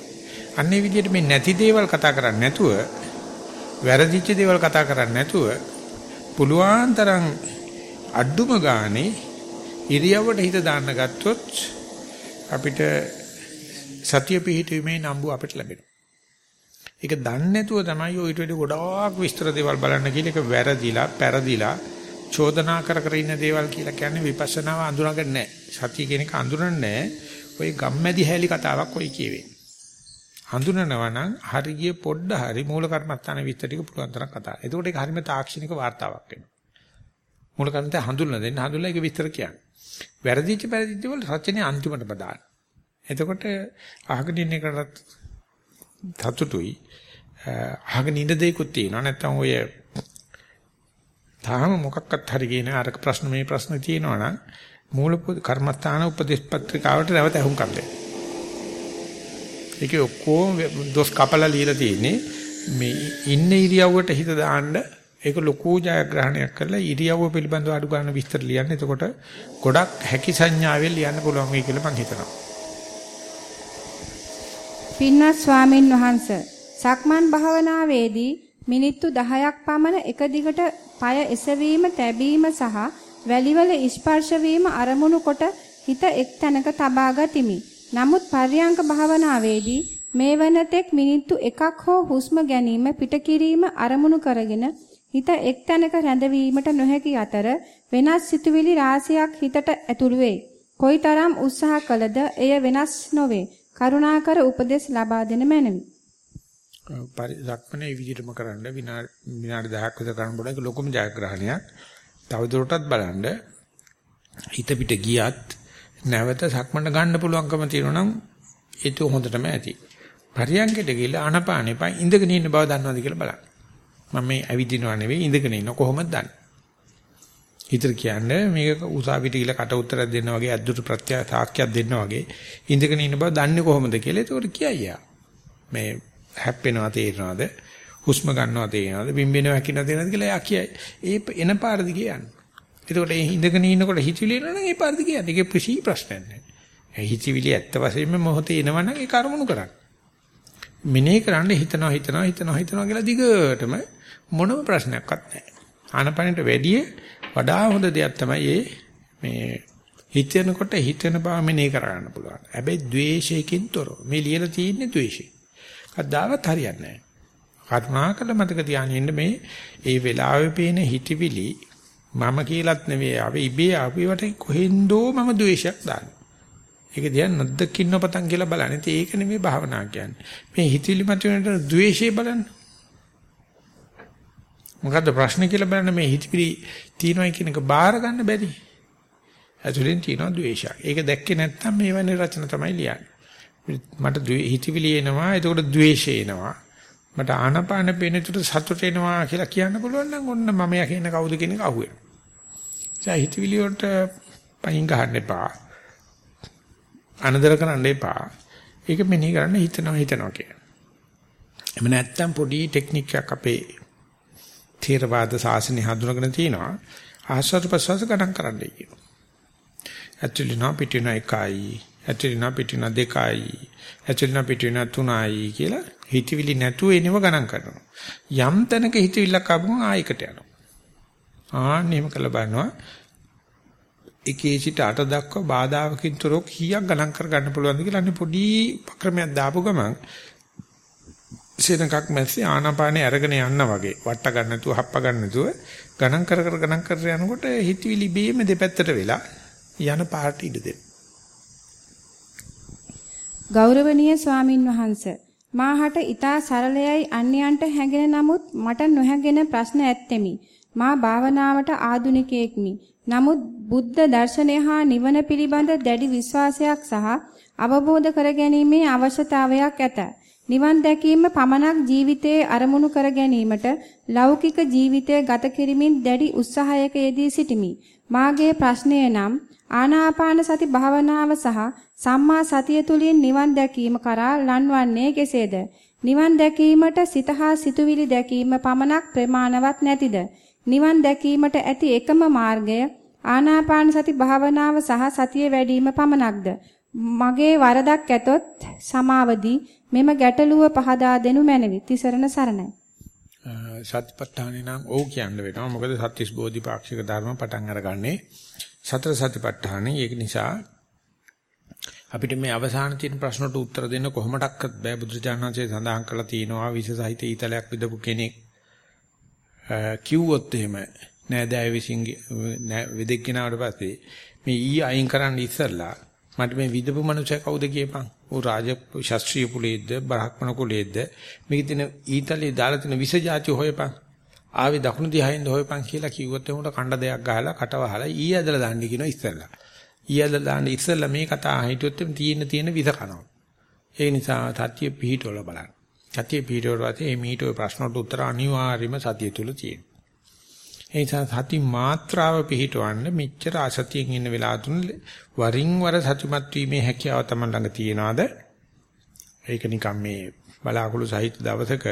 අන්නේ විදිහට මේ නැති දේවල් කතා කරන්නේ නැතුව වැරදිච්ච දේවල් කතා කරන්නේ නැතුව පුළුවන් තරම් අඩුම ගානේ ඉරියව්වට හිත දාන්න ගත්තොත් අපිට සතිය පිහිටීමේ නම්බු අපිට ලැබෙනවා. ඒක දන්නේ නැතුව තමයි ඔය ඊට වඩා ගොඩාක් විස්තර දේවල් බලන්න කියලා ඒක වැරදිලා, පෙරදිලා, චෝදනා කර කර ඉන්න දේවල් කියලා කියන්නේ විපස්සනාව අඳුරගන්නේ නැහැ. සතිය කියන එක අඳුරන්නේ ඔය ගම්මැදි හැලි කතාවක් ඔයි කියවෙන්නේ. හඳුනනවා නම් හරිය පොඩ්ඩ හරි මූල කර්මස්ථාන විස්තර ටික පුළුවන් තරම් කතා. එතකොට ඒක හරියම තාක්ෂණික වාර්තාවක් වෙනවා. මූල කර්මන්තය හඳුල්ලා දෙන්න හඳුල්ලා ඒක විස්තර කියන්නේ. වැරදිච්ච පැරදිච්ච වල රචනයේ අන්තිමට බදාන. එතකොට අහගෙන ඉන්න එකටත් සතුටුයි අහගෙන ඉන්න දෙයක්ත් තියෙනවා. නැත්තම් ඔය තාම මොකක්වත් හරි කියන අර ප්‍රශ්න මේ ප්‍රශ්න තියෙනවා නම් මූල කර්මස්ථාන උපදේශ පත්‍රිකාවට නැවත අහුම්කම් දෙන්න. ඒකේ ඔක්කොම දොස් කපලා ලියලා තියෙන්නේ මේ ඉන්න ඉරියව්වට හිත දාන්න ඒක ලොකු ජයග්‍රහණයක් කරලා ඉරියව්ව පිළිබඳව අඩු ගන්න විස්තර ලියන්න. එතකොට ගොඩක් හැකි සංඥාවෙන් ලියන්න පුළුවන් වෙයි කියලා මම හිතනවා. පින්වත් ස්වාමින් වහන්සේ සක්මන් භාවනාවේදී මිනිත්තු 10ක් පමණ එක දිගට পায় එසවීම තැබීම සහ වැලිවල ස්පර්ශ වීම අරමුණු කොට හිත එක් තැනක තබා ගතිමි. නමුත් පර්යංක භාවනාවේදී මේ වනතෙක් මිනිත්තු එකක් හෝ හුස්ම ගැනීම පිටකිරීම අරමුණු කරගෙන හිත එක් තැනක රැඳවීමට නොහැකි අතර වෙනස් සිතුවිලි රාශියක් හිතට ඇතුළු වේ. කොයිතරම් උත්සාහ කළද එය වෙනස් නොවේ. කරුණාකර උපදෙස් ලබා දෙන මැනවි. පරිසක්මනේ විදිහටම කරන්න විනාඩි විනාඩි 10ක් විතර කරන්න බඩ ඒක ලොකුම ජයග්‍රහණයක්. තවදුරටත් බලන්න හිත පිට ගියත් නැවත සක්මන්න ගන්න පුළුවන්කම තියෙනවා නම් ඒක හොඳටම ඇති. පරියන්කයට ගිහලා ආනපානෙපා ඉඳගෙන ඉන්න බව දන්නවද කියලා බලන්න. මම මේ ඇවිදිනවා නෙවෙයි ඉඳගෙන ඉන්න කොහොමද දන්නේ? හිතර කියන්නේ මේක උසාවිට ගිහලා කට උත්තරයක් දෙන්න වගේ අද්දුට ප්‍රත්‍ය තාක්කයක් දෙන්න වගේ ඉඳගෙන ඉන්න බව දන්නේ කොහොමද කියලා ඒකට කියයියා. මේ හැප්පෙනවා තේරෙනවද? හුස්ම ගන්නවා තේරෙනවද? බිම්බින වැකිනවා තේරෙනවද කියලා එයා කියයි. ඒ එන පාරදි කියන්නේ. එතකොට ඒ ඉඳගෙන ඉන්නකොට හිතවිලි එනවනම් ඒ පාරදි කියන්නේ. ඒකේ කිසි ප්‍රශ්නයක් නැහැ. ඒ හිතවිලි ඇත්ත වශයෙන්ම මොහොතේ එනවනම් ඒ කර්මණු කරන්න. මිනේ කරන්න හිතනවා හිතනවා හිතනවා හිතනවා කියලා දිගටම මොනම ප්‍රශ්නයක්වත් නැහැ. ආනපනට වැඩිය වඩා හොඳ දෙයක් තමයි මේ හිතනකොට හිතන බව මෙනේ කරගන්න පුළුවන්. හැබැයි द्वේෂයකින් තොරව. මේ ලියලා තියෙන්නේ द्वේෂය. කද්දාවත් හරියන්නේ නැහැ. කරුණාකර මතක තියාගෙන ඉන්න මේ ඒ වෙලාවේ පේන හිතවිලි මම කියලාත් නෙවෙයි ආවේ ඉබේ ආපේවට කොහෙන්දෝ මම ද්වේෂයක් දානවා. ඒක දිහා නැද්දකින් නොපතන් කියලා බලන්නේ. ඉතින් ඒක නෙමෙයි භාවනා කියන්නේ. මේ හිතවිලි මත වෙනට ද්වේෂය බලන්න. මොකද්ද ප්‍රශ්නේ කියලා බලන්න මේ හිතවිලි තියනවා කියන එක බාර ගන්න බැරි. ඇතුලෙන් තියෙනවා ද්වේෂයක්. ඒක දැක්කේ නැත්නම් මේ වෙන රචන තමයි ලියන්නේ. මට හිතවිලි එනවා එතකොට ද්වේෂය එනවා මට ආනපාන පේනතුට සතුට එනවා කියලා කියන්න පුළුවන් නම් ඔන්න මම යා කියන කවුද කියන එක අහුවෙනවා. ඒ හිතවිලි වලට පයින් ගහන්න එපා. අනදර කරන්න එපා. ඒක මෙනෙහි කරන්න හිතනවා හිතනවා කියන. එමෙ නැත්තම් පොඩි ටෙක්නික් එකක් අපේ තේරවාද සාසනය හඳුනගෙන තිනවා ආස්වාද ප්‍රසවාස ගණන් කරන්නයි කියනවා. ඇතුළේ නෝ පිටින එකයි ඇතුළේ පිටින දෙකයි ඇතුළේ පිටින තුනයි කියලා හිතවිලි නැතුව එනව ගණන් කරනවා. යම් තැනක හිතවිල්ලක් ආවම ආයකට යනවා. ආන්න එහෙම කළ බලනවා. එකේ සිට අට දක්වා බාධාවකින් තොරව කීයක් ගණන් කර ගන්න පුළුවන්ද කියලා අනේ පොඩි ප්‍රක්‍රමයක් දාපු ගමන් සෙනඟක් මැස්සේ ආනාපානේ අරගෙන යන්න වගේ වට ගන්න නැතුව හප්ප ගන්න නැතුව ගණන් කර කර ගණන් කර යනකොට හිතවිලි බීම දෙපැත්තට වෙලා යන පාට ඉඩ දෙන්න. ගෞරවනීය ස්වාමින් වහන්සේ මාහට ඊතා සරලයයි අන්‍යයන්ට හැඟෙන නමුත් මට නොහැඟෙන ප්‍රශ්න ඇත්තෙමි. මා භාවනාවට ආධුනිකයෙක්මි. නමුත් බුද්ධ දර්ශනය හා නිවන පිළිබඳ දැඩි විශ්වාසයක් සහ අවබෝධ කර ගැනීමේ අවශ්‍යතාවයක් ඇත. නිවන් දැකීම පමණක් ජීවිතයේ අරමුණු කර ගැනීමට ලෞකික ජීවිතය ගත කිරීමෙන් දැඩි උත්සාහයක යෙදී සිටිමි. මාගේ ප්‍රශ්නය නම් ආනාපාන සති භාවනාව සහ සම්මා සතිය තුලින් නිවන් දැකීම කරා ලන්වන්නේ කෙසේද? නිවන් දැකීමට සිත හා සිතුවිලි දැකීම පමණක් ප්‍රමාණවත් නැතිද? නිවන් දැකීමට ඇති එකම මාර්ගය ආනාපාන සති භාවනාව සහ සතිය වැඩිම පමණක්ද? මගේ වරදක් ඇතොත් සමාවදී මෙම ගැටලුව පහදා දෙනු මැනවි. තිසරණ සරණයි. සත්‍යපට්ඨානේ නම් ඕ කියන්න වෙනවා. මොකද සත්‍තිස් බෝධිපාක්ෂික ධර්ම පටන් අරගන්නේ සතර සතිපට්ඨානේ. ඒක නිසා අපිට මේ අවසාන තියෙන ප්‍රශ්නට උත්තර දෙන්න කොහොමඩක්වත් බෑ බුදුචානන්සේ සඳහන් කරලා තියෙනවා විශේෂහිත ඊතලයක් විදපු කෙනෙක් කිව්වොත් එහෙම නෑදෑය විසින් වෙදෙක් ගෙනාවට පස්සේ මේ ඊ අයින් කරන්න ඉස්සෙල්ලා මට මේ විදපු මනුස්සයා කවුද කියපන්. ඌ රාජ ශාස්ත්‍රීය කුලයේද බ්‍රාහ්මණ කුලයේද මේකේ තියෙන ඊතලයේ දාලා තියෙන විස જાති හොයපන්. ආවේ දකුණු දිහායින්ද හොයපන් කියලා කිව්වොත් එහුට කණ්ඩ දෙයක් ගහලා කට වහලා ඊ ඇදලා දාන්න කියනවා ඉස්සෙල්ලා. ඊ ඇදලා දාන්න ඉස්සෙල්ලා මේ කතා හිතුවොත් තියෙන තියෙන විස කනවා. ඒ නිසා සත්‍ය පිහිටවල බලන්න. සත්‍ය පිහිටවල පස්සේ මේ මීට ඔය ප්‍රශ්නට උත්තර අනිවාර්යයෙන්ම සත්‍ය තුල තියෙනවා. ඒ නිසා සති මාත්‍රාව පිහිටවන්න මෙච්චර අසතියෙන් ඉන්න වෙලාව තුන වරින් වර සතුටුමත් වීමේ හැකියාව තමයි ළඟ තියනවාද? ඒක නිකන් මේ බලාකුළු සහිත දවසක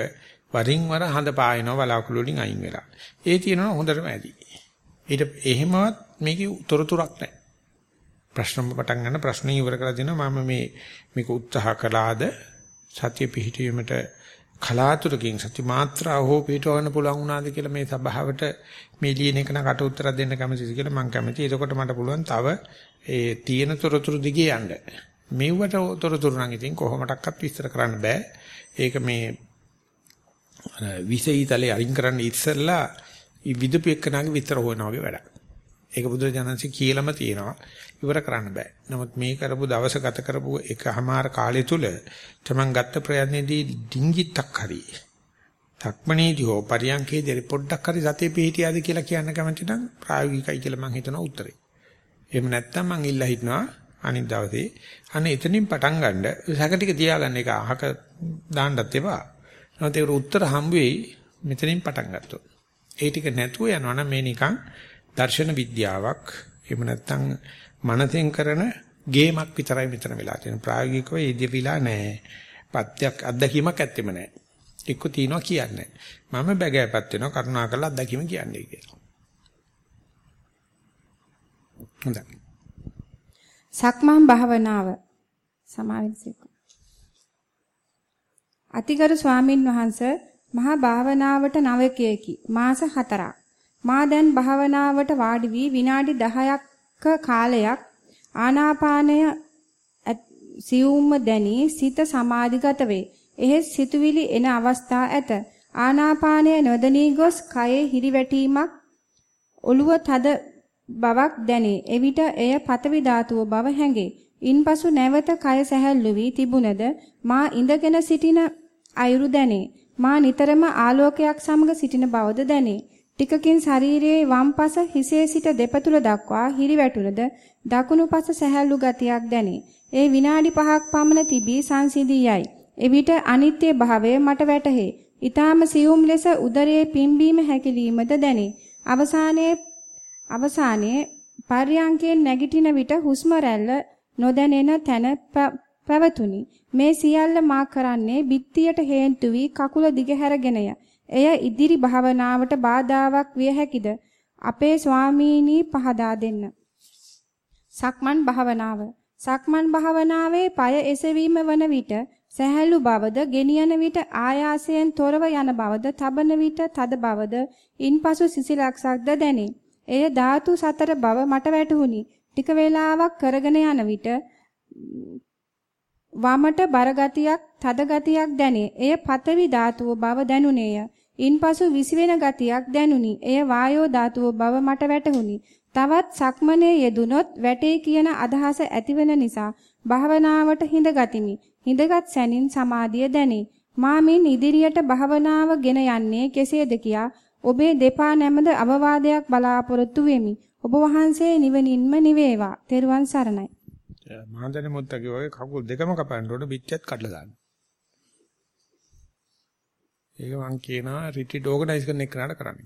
වරින් වර හඳ පායනවා බලාකුළු වලින් අයින් වෙලා. ඒ තියෙනවා හොඳටම ඇති. ඊට එහෙමවත් මේකේ තොරතුරක් නැහැ. ප්‍රශ්නම පටන් ගන්න ප්‍රශ්න ඉවර කරලා දෙනවා මම මේ මේක උත්සාහ කළාද සත්‍ය පිහිටීමට කලාතුරකින් සත්‍ය මාත්‍රා හෝ පිටවන්න පුළුවන් වුණාද කියලා මේ සභාවට මේ ලියන එක නකට උත්තර දෙන්න කැමතිද කියලා මම කැමතියි. එතකොට මට පුළුවන් තව ඒ තියෙන තොරතුරු දිගේ යන්න. මෙව්වට තොරතුරු නම් ඉතින් කොහොමඩක්වත් විස්තර කරන්න බෑ. ඒක මේ විසීතලේ අරින් කරන්න ඉස්සෙල්ලා විදුපු එක්කනාගේ විතර හොයනවා වගේ වැඩක්. ඒක බුදුරජාණන්සේ කියලාම තියෙනවා. ඉවර කරන්න බෑ. නමුත් මේ කරපු දවස ගත කරපු එකමාර කාලය තුල තමන් ගත්ත ප්‍රයත්නයේදී ඩිංගිත්තක් හරි. තක්මනේදී හෝ පරියන්කේදී පොඩ්ඩක් හරි සතිය පිහිටියාද කියලා කියන්න කැමති නම් ප්‍රායෝගිකයි කියලා මම හිතනවා උත්තරේ. එහෙම නැත්නම් මං ඉල්ලා හිටනවා අනිත් දවසේ අනේ එතනින් පටන් ගන්න සැක ටික තියාගන්න එක අහක දාන්නත් එපා. නැත්නම් ඒක උත්තර හම්බ වෙයි මෙතනින් පටන් ගත්තොත්. ඒ ටික නැතුව යනවා නම් මේ නිකන් දර්ශන විද්‍යාවක් එහෙම නැත්නම් මනසෙන් කරන ගේමක් විතරයි මෙතන වෙලා තියෙන. ප්‍රායෝගිකව ඉදිරිලා නැහැ. පත්‍යක් අත්දැකීමක් ඇත්තෙම නැහැ. එක්ක තියනවා කියන්නේ. මම බැගෑපත් වෙනවා කරුණාකරලා අත්දැකීම කියන්නේ කියලා. හොඳයි. සක්මන් භාවනාව සමාවෙන්සික. අතිගරු ස්වාමින් වහන්සේ මහා භාවනාවට නවකයේකි මාස 4ක්. මා දැන් භාවනාවට වාඩි වී විනාඩි 10ක කාලයක් ආනාපානය සියුම්ම දැනි සිත සමාධිගත වේ. එහෙත් සිතුවිලි එන අවස්ථා ඇත. ආනාපානය නොදැනී ගොස් කයේ හිරිවැටීමක් ඔළුව තද බවක් දැනේ. එවිට එය පතවි ධාතුව බව හැඟේ. ඉන්පසු නැවත කය සැහැල්ලු වී තිබුණද මා ඉඳගෙන සිටින අයුරු දැනේ. මා නිතරම ආලෝකයක් සමග සිටින බවද දැනේ. ටිකකින් ශරීරයේ වම් පස හිසේ සිට දෙපතුල දක්වා හිරිවැටුනද දකුණු පස සැහැල්ලු ගතියක් දැනේ. ඒ විනාඩි 5ක් පමණ තිබී සංසිඳී යයි. එවිට අනිත්‍ය භාවය මට වැටහේ. ඊටාම සියුම් ලෙස උදරයේ පිම්බීම හැකිලීමද දැනේ. අවසානයේ අවසානයේ පර්යංකයෙන් නැගිටින විට හුස්ම රැල්ල නොදැනෙන තැන පැවතුනි. මේ සියල්ල මා කරන්නේ බිත්තියට හේතු වී කකුල දිගහැරගෙනය. එය ඉදිරි භාවනාවට බාධාවක් විය හැකිද? අපේ ස්වාමීනි පහදා දෙන්න. සක්මන් භාවනාව. සක්මන් භාවනාවේ পায় එසවීම වන විට සැහැල්ලු බවද, ගෙනියන විට ආයාසයෙන් තොරව යන බවද, තබන විට තද බවද, ඉන්පසු සිසිලක්සක්ද දැනේ. එය ධාතු සතර බව මට වැටහුණි. ටික වේලාවක් කරගෙන යන විට වමට බරගතියක්, තද ගතියක් දැනේ. එය පතවි ධාතුව බව දැනුනේය. ඉන්පසු විසිවෙන ගතියක් දැනුනි. එය වායෝ ධාතුව බව මට වැටහුණි. තවත් සක්මනේ යෙදුනොත් වැටේ කියන අදහස ඇතිවෙන නිසා භාවනාවට හිඳ ගතිමි. හිඳගත් සැනින් සමාධිය දැනේ. මා මින් ඉදිරියට භාවනාව ගෙන යන්නේ කෙසේද කියා ඔබේ දෙපා නැමද අවවාදයක් බලාපොරොත්තු වෙමි. ඔබ වහන්සේ නිවනින්ම නිවේවා. තෙරුවන් සරණයි. මහන්දනේ මුත්තගේ වගේ කකුල් දෙකම කපන්න ඕන පිටියත් කඩලා දාන්න. ඒක මං කියනවා රිට්‍රීට් ඕගනයිස් කරන එකනට කරන්න.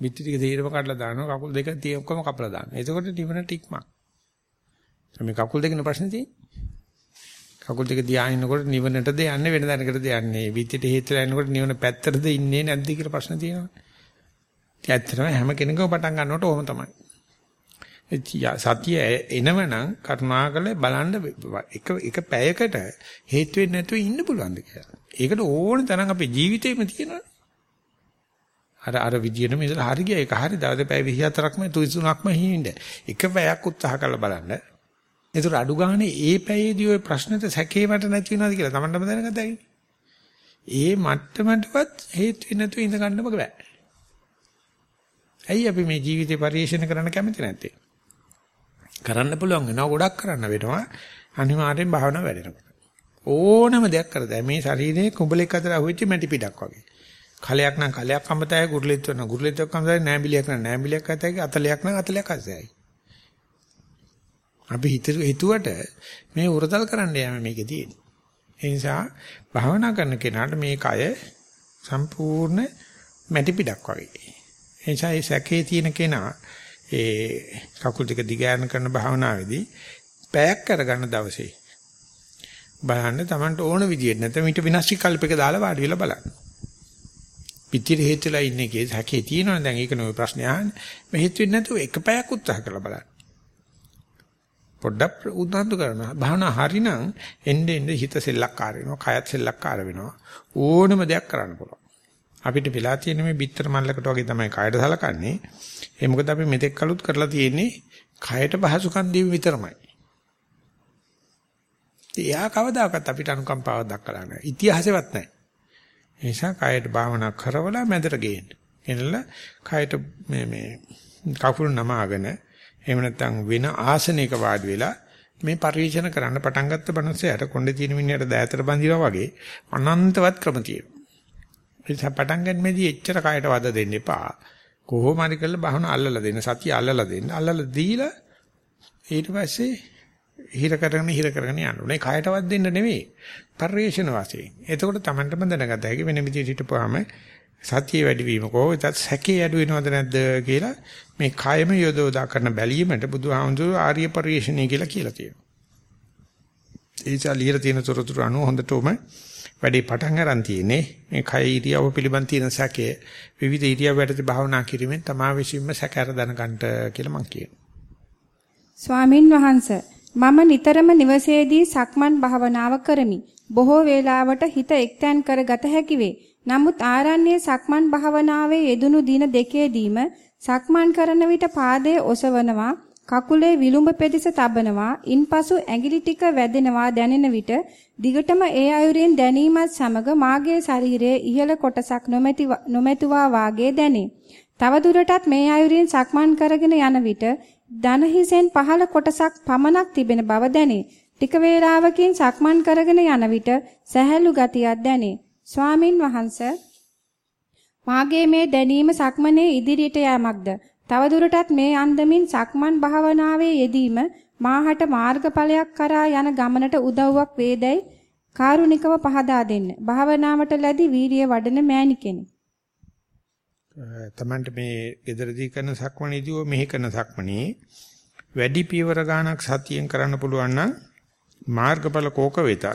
පිටි ටික තීරම කඩලා දානවා කකුල් දෙක තිය ඔක්කොම කපලා දානවා. එතකොට නිවන ටික්මක්. මේ කකුල් දෙකන ප්‍රශ්නේ තියෙන්නේ. කකුල් දෙක ධානයනකොට නිවනටද යන්නේ වෙන දැනකටද යන්නේ විත්‍යට හේතුලා යනකොට නිවන පැත්තටද ඉන්නේ නැද්ද කියලා ප්‍රශ්න තියෙනවා. ඒ ඇත්තටම හැම කෙනෙකුම පටන් ගන්නකොට ඕම තමයි. සතිය එනවනම් කරුණාකර බලන්න එක එක පැයකට හේතු වෙන්නේ නැතුව ඉන්න පුළුවන්ද කියලා. ඒකට ඕන තරම් අපේ ජීවිතේම තියෙනවා. අර අර විදියට මේ ඉතලා හරි ගියා ඒක හරි දවසේ පැය 24ක්ම 33ක්ම හිින්ද. එක පැයක් උත්සාහ කරලා බලන්න. ඒතර අඩු ගානේ ඒ පැයේදී ওই ප්‍රශ්නෙට සැකේවට නැති වෙනවද කියලා තමන්ටම දැනගතයි. ඒ මට්ටමටවත් හේතු වෙන්නේ නැතුව ඉඳ ගන්නම බෑ. ඇයි අපි මේ ජීවිතේ පරිේශන කරන්න කැමති නැත්තේ? කරන්න පුළුවන් වෙනවා ගොඩක් කරන්න වෙනවා. අනිවාර්යෙන් භාවනාව වැඩෙනකොට. ඕනම දෙයක් කරදැයි මේ ශරීරයේ කුඹලෙක් අතර අහුවෙච්ච මැටි පිටක් වගේ. කලයක් නම් කලයක් අමතයි ගුරුලෙත් වෙන ගුරුලෙත් අමතයි නෑඹිලියක් නම් නෑඹිලියක් අතයි අතලයක් නම් අතලයක් අතයි. අපි හිතුවට මේ උරතල් කරන්න යෑම මේකේ තියෙන්නේ. ඒ නිසා භාවනා කරන කෙනාට මේ කය සම්පූර්ණ මැටි පිටක් වගේ. ඒ නිසා ඒ සැකේ තියෙන කෙනා ඒ කකුල් දෙක දිගෑරන කරන භාවනාවේදී පැයක් කරගන්න දවසේ බලන්න Tamanට ඕන විදියට නැත්නම් ඊට විනාශ විකල්පයක දාලා වාඩි වෙලා බලන්න. පිටිර හේතුලා ඉන්නේ කේ හැකේ තියෙනවනේ දැන් ඒක නෙවෙයි ප්‍රශ්නේ අහන්නේ. මේ හේතු වෙන්නේ නැතුව එක පැයක් උත්සාහ කරලා බලන්න. පොඩ්ඩක් උදාහරණ කරනවා. භාවනා හරිනම් එන්නේ එන්නේ හිත සෙල්ලක්කාර වෙනවා, කයත් සෙල්ලක්කාර වෙනවා. ඕනම දෙයක් කරන්න පුළුවන්. අපිට වෙලා තියෙන මේ bitter මල්ලකට වගේ තමයි කයයට සලකන්නේ. ඒ මොකද අපි මෙතෙක් කලුත් කරලා තියෙන්නේ කයට පහසුකම් දීම විතරමයි. එයා කවදාකවත් අපිට අනුකම්පාවක් දක්වලා නැහැ. ඉතිහාසෙවත් නැහැ. ඒ නිසා කයට භාවනා කරවලා මැදට ගේන්න. එනලා කයට මේ මේ කකුල නමාගෙන එහෙම නැත්නම් වෙන ආසනයක වාඩි වෙලා මේ පරිශන කරන්න පටන් ගත්ත බනසයට කොණ්ඩේ තියෙන මිනිහට දෑතට බඳිනවා වගේ අනන්තවත් ක්‍රම තියෙනවා. ඒ නිසා පටන් ගන්නමේදී එච්චර කයට වද දෙන්න එපා. කොහොම හරි කරලා බහන අල්ලලා දෙන්න සතිය අල්ලලා දෙන්න. අල්ලලා දීලා ඊට පස්සේ හිර කරගෙන හිර කරගෙන යන්න ඕනේ. කයටවත් දෙන්න නෙවෙයි. පරිේශන වශයෙන්. එතකොට Tamanටම දැනගත හැකි වෙන විදිහට හිටපුවාම සතිය වැඩි වීම කොහොමද සැකේ අඩු වෙනවද නැද්ද කියලා මේ කයම යොදවලා කරන බැලීමට බුදුහාමුදුරුවෝ ආර්ය පරිශ්‍රණය කියලා කියලා තියෙනවා. ඒචා ලියලා තියෙන තොරතුරු අනුව හොඳටම වැඩි පටන් ගන්න තියෙන්නේ මේ කය ඉරියව්ව පිළිබඳ තියෙන සැකය විවිධ ඉරියව් වැඩි භාවනා කිරීමෙන් තමා විසින්ම සැකහැර දැනගන්නට කියලා මම කියනවා. ස්වාමින් වහන්සේ මම නිතරම නිවසේදී සක්මන් භාවනාව කරමි. බොහෝ වේලාවට හිත එක්තැන් කරගත හැකි වේ. නමුත් ආරණ්‍යයේ සක්මන් භාවනාවේ යෙදුණු දින දෙකේදීම සක්මන් කරන විට පාදයේ ඔසවනවා කකුලේ විලුඹ පෙදෙස තබනවා ඉන්පසු ඇඟිලි ටික වැදෙනවා දැනෙන විට දිගටම ඒ අයුරින් දැනීමත් සමග මාගේ ශරීරයේ ඉහළ කොටසක් නොමැතුවා වාගේ දැනේ. තවදුරටත් මේ අයුරින් සක්මන් කරගෙන යන විට දන හිසෙන් පහළ කොටසක් පමණක් තිබෙන බව දැනේ. ටික වේලාවකින් සක්මන් කරගෙන යන විට සැහැල්ලු ගතියක් දැනේ. ස්වාමින් වහන්සේ මාගේ මේ දැනීම සක්මනේ ඉදිරියට යෑමක්ද තවදුරටත් මේ අන්දමින් සක්මන් භාවනාවේ යෙදීම මාහට මාර්ගඵලයක් කරා යන ගමනට උදව්වක් වේදයි කාරුණිකව පහදා දෙන්න. භාවනාවට ලැබි වීරිය වඩන මෑණි කෙනෙක්. තමන්ට මේ gederදී කරන සක්මණේදී මෙහි කරන සක්මණේ වැඩි පියවර ගානක් සතියෙන් කරන්න පුළුවන් නම් මාර්ගඵල කෝක වෙතත්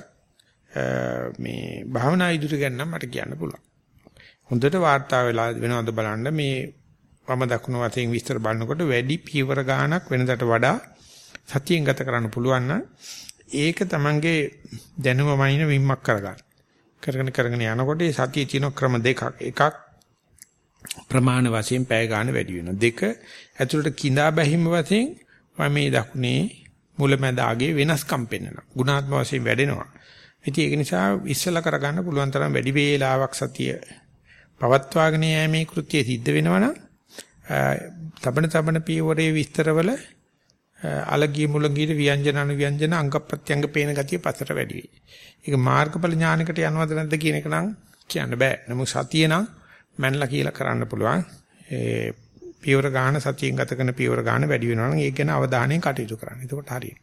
මේ භාවනා ඉදිරි ගන්න මට කියන්න පුළුවන්. හොඳට වාර්තා වෙලා වෙනවද බලන්න මේ වම දකුණු වශයෙන් විස්තර බලනකොට වැඩි පීවර ගානක් වෙනදට වඩා සතියෙන් ගත කරන්න පුළුවන් නම් ඒක තමංගේ දැනුම වයින් විම්මක් කරගන්න. කරගෙන කරගෙන යනකොට ඒ සතියේ තියෙන ක්‍රම දෙකක්. එකක් ප්‍රමාණ වශයෙන් පැය ගන්න වැඩි වෙනවා. දෙක ඇතුළට කිඳා බැහිම වශයෙන් වමේ දකුණේ මුලැමැදාගේ වෙනස්කම් පෙන්වනවා. ගුණාත්මක වශයෙන් වැඩෙනවා. ඉතින් ඒක නිසා ඉස්සලා කරගන්න පුළුවන් තරම් වැඩි වේලාවක් සතිය පවත්වාගෙන යෑමේ කෘත්‍යය සිද්ධ වෙනවනම් තබන තබන පියවරේ විස්තරවල අලගිය මුලගිය ව්‍යංජන අනු ව්‍යංජන අංග ප්‍රත්‍යංග පේන ගතිය පතර වැඩි වෙයි. ඒක මාර්ගඵල ඥානයකට යනවද නැද්ද කියන එක නම් කියන්න බෑ. නමුත් සතිය නම් මැනලා කියලා කරන්න පුළුවන්. ඒ පියවර ගන්න සතියෙන් ගත කරන පියවර ගන්න වැඩි වෙනවා නම් ඒක ගැන අවධානයෙන් කටයුතු කරන්න. එතකොට හරියට.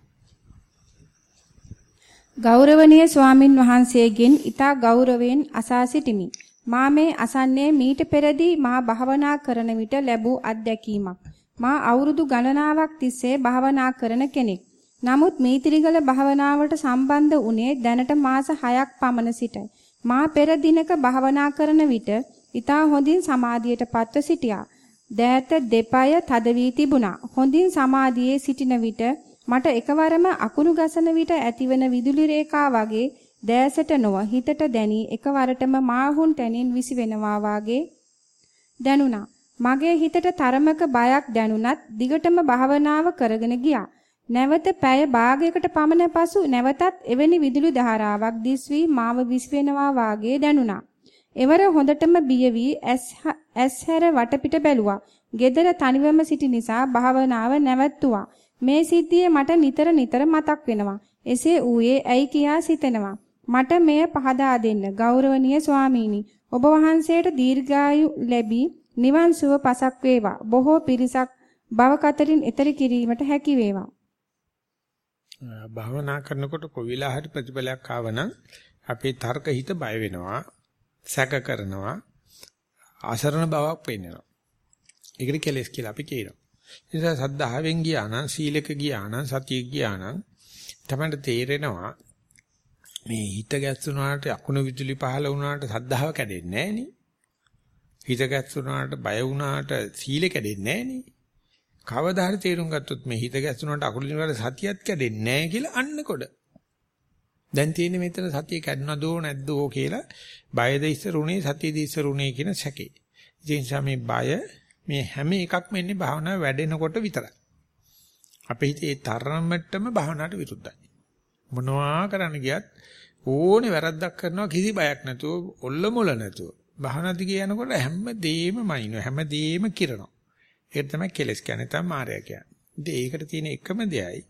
ගෞරවනීය ස්වාමින් වහන්සේගෙන් ඊතා ගෞරවයෙන් අසා සිටිමි. මා මේ අසන්නේ මීට පෙරදී මා භාවනා කරන විට ලැබූ අත්දැකීමක්. මා අවුරුදු ගණනාවක් තිස්සේ භාවනා කරන කෙනෙක්. නමුත් මීතිරිගල භාවනාවට සම්බන්ධ වුණේ දැනට මාස 6ක් පමණ සිටයි. මා පෙර දිනක භාවනා කරන විට ඊතා හොඳින් සමාධියට පත්ව සිටියා. දෑත දෙපය තද වී තිබුණා. හොඳින් සමාධියේ සිටින විට මට එකවරම අකුණු ගසන විට ඇතිවන විදුලි රේඛා වගේ දෑසට නොව හිතට දැනි එකවරටම මාහුන් තැනින් විසි වෙනවා වාගේ දැනුණා. මගේ හිතට තරමක බයක් දැනුණත් දිගටම භාවනාව කරගෙන ගියා. නැවත පැය භාගයකට පමණ පසු නැවතත් එවැනි විදුලි ධාරාවක් දිස් වී මාව විසි වෙනවා වාගේ දැනුණා. එවර හොඳටම බිය වී ඇස් හැර වටපිට බැලුවා. gedara තනිවම සිටි නිසා භාවනාව නැවැත්තුවා. මේ සිද්ධිය මට නිතර නිතර මතක් වෙනවා. එසේ ඌයේ ඇයි කියා සිතෙනවා. මට මෙය පහදා දෙන්න ගෞරවනීය ස්වාමීනි. ඔබ වහන්සේට දීර්ඝායු ලැබී නිවන් සුව පසක් වේවා. බොහෝ පිරිසක් භව කතරින් එතර කිරීමට හැකි වේවා. භාවනා කරනකොට කොවිලා හරි ප්‍රතිඵලයක් ආවනම් අපේ තර්ක හිත බය වෙනවා, සැක කරනවා, අසරණ බවක් පේනවා. ඒකට කෙලස් කියලා අපි කියනවා. ඒ නිසා සද්ධාවෙන් ගියා නම් සීලක ගියා නම් සතිය ගියා නම් තමයි තේරෙනවා මේ හිත ගැස්සුනාට අකුණු විදුලි පහල වුණාට සද්ධාව කැඩෙන්නේ නැහැ හිත ගැස්සුනාට බය වුණාට සීල කැඩෙන්නේ නැහැ කවදා හරි තේරුම් ගත්තොත් මේ හිත ගැස්සුනාට අකුණු විදුලි සතියත් කැඩෙන්නේ නැහැ කියලා අන්නකොඩ දැන් තියෙන්නේ මෙතන සතිය කැඩුණදෝ නැද්දෝ කියලා බයද ඉස්සරුනේ සතියද ඉස්සරුනේ කියන සැකේ. ඒ නිසා මේ බය මේ හැම එකක්ම එන්නේ භාවනාව වැඩෙනකොට විතරයි. අපේ හිතේ තරමටම භාවනාවට විරුද්ධයි. මොනවා කරන්න ගියත් ඕනේ වැරද්දක් කරනවා කිසි බයක් නැතුව ඔල්ල මොල නැතුව භාවනා දිගේ යනකොට හැමදේම මනිනවා හැමදේම කිරනවා. ඒක තමයි කෙලස් කියන්නේ තමයි මායя කියන්නේ. ඉතින් ඒකට තියෙන එකම දෙයයි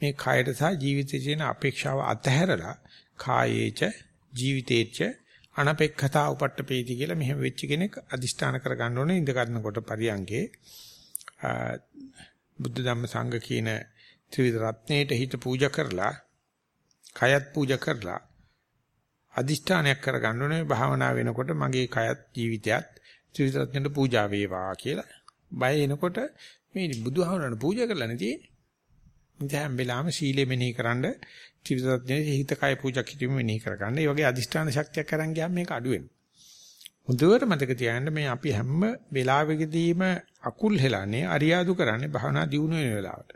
මේ කයට සහ ජීවිතයේ තියෙන අපේක්ෂාව අතහැරලා කායේච ජීවිතේච අනපේක්ෂතා උපට්ඨපේති කියලා මෙහෙම වෙච්ච කෙනෙක් අදිෂ්ඨාන කරගන්න ඕනේ ඉඳ ගන්නකොට පරියංගේ බුද්ධ ධම්ම සංඝ කියන ත්‍රිවිධ රත්නයේට හිත පූජා කරලා කයත් පූජා කරලා අදිෂ්ඨානයක් කරගන්න ඕනේ භාවනා වෙනකොට මගේ කයත් ජීවිතයත් ත්‍රිවිධ රත්නයට පූජා වේවා කියලා. බය එනකොට මේ බුදුහාමරණ පූජා කරලා නැති ඉතින් හැම වෙලාවෙම සීලෙ මෙනෙහි කරන්ඩ ත්‍රිවිධ රත්නයේ හිත කය පූජා කිරීම මෙනෙහි කරගන්න. ඒ වගේ අදිෂ්ඨාන ශක්තියක් අරන් ගියාම මේක අඩු වෙනවා. හොඳට මතක තියාගන්න මේ අපි හැම වෙලාවෙකදීම අකුල් හෙලන්නේ අරියාදු කරන්නේ භාවනා දියුණු වෙන වෙලාවට.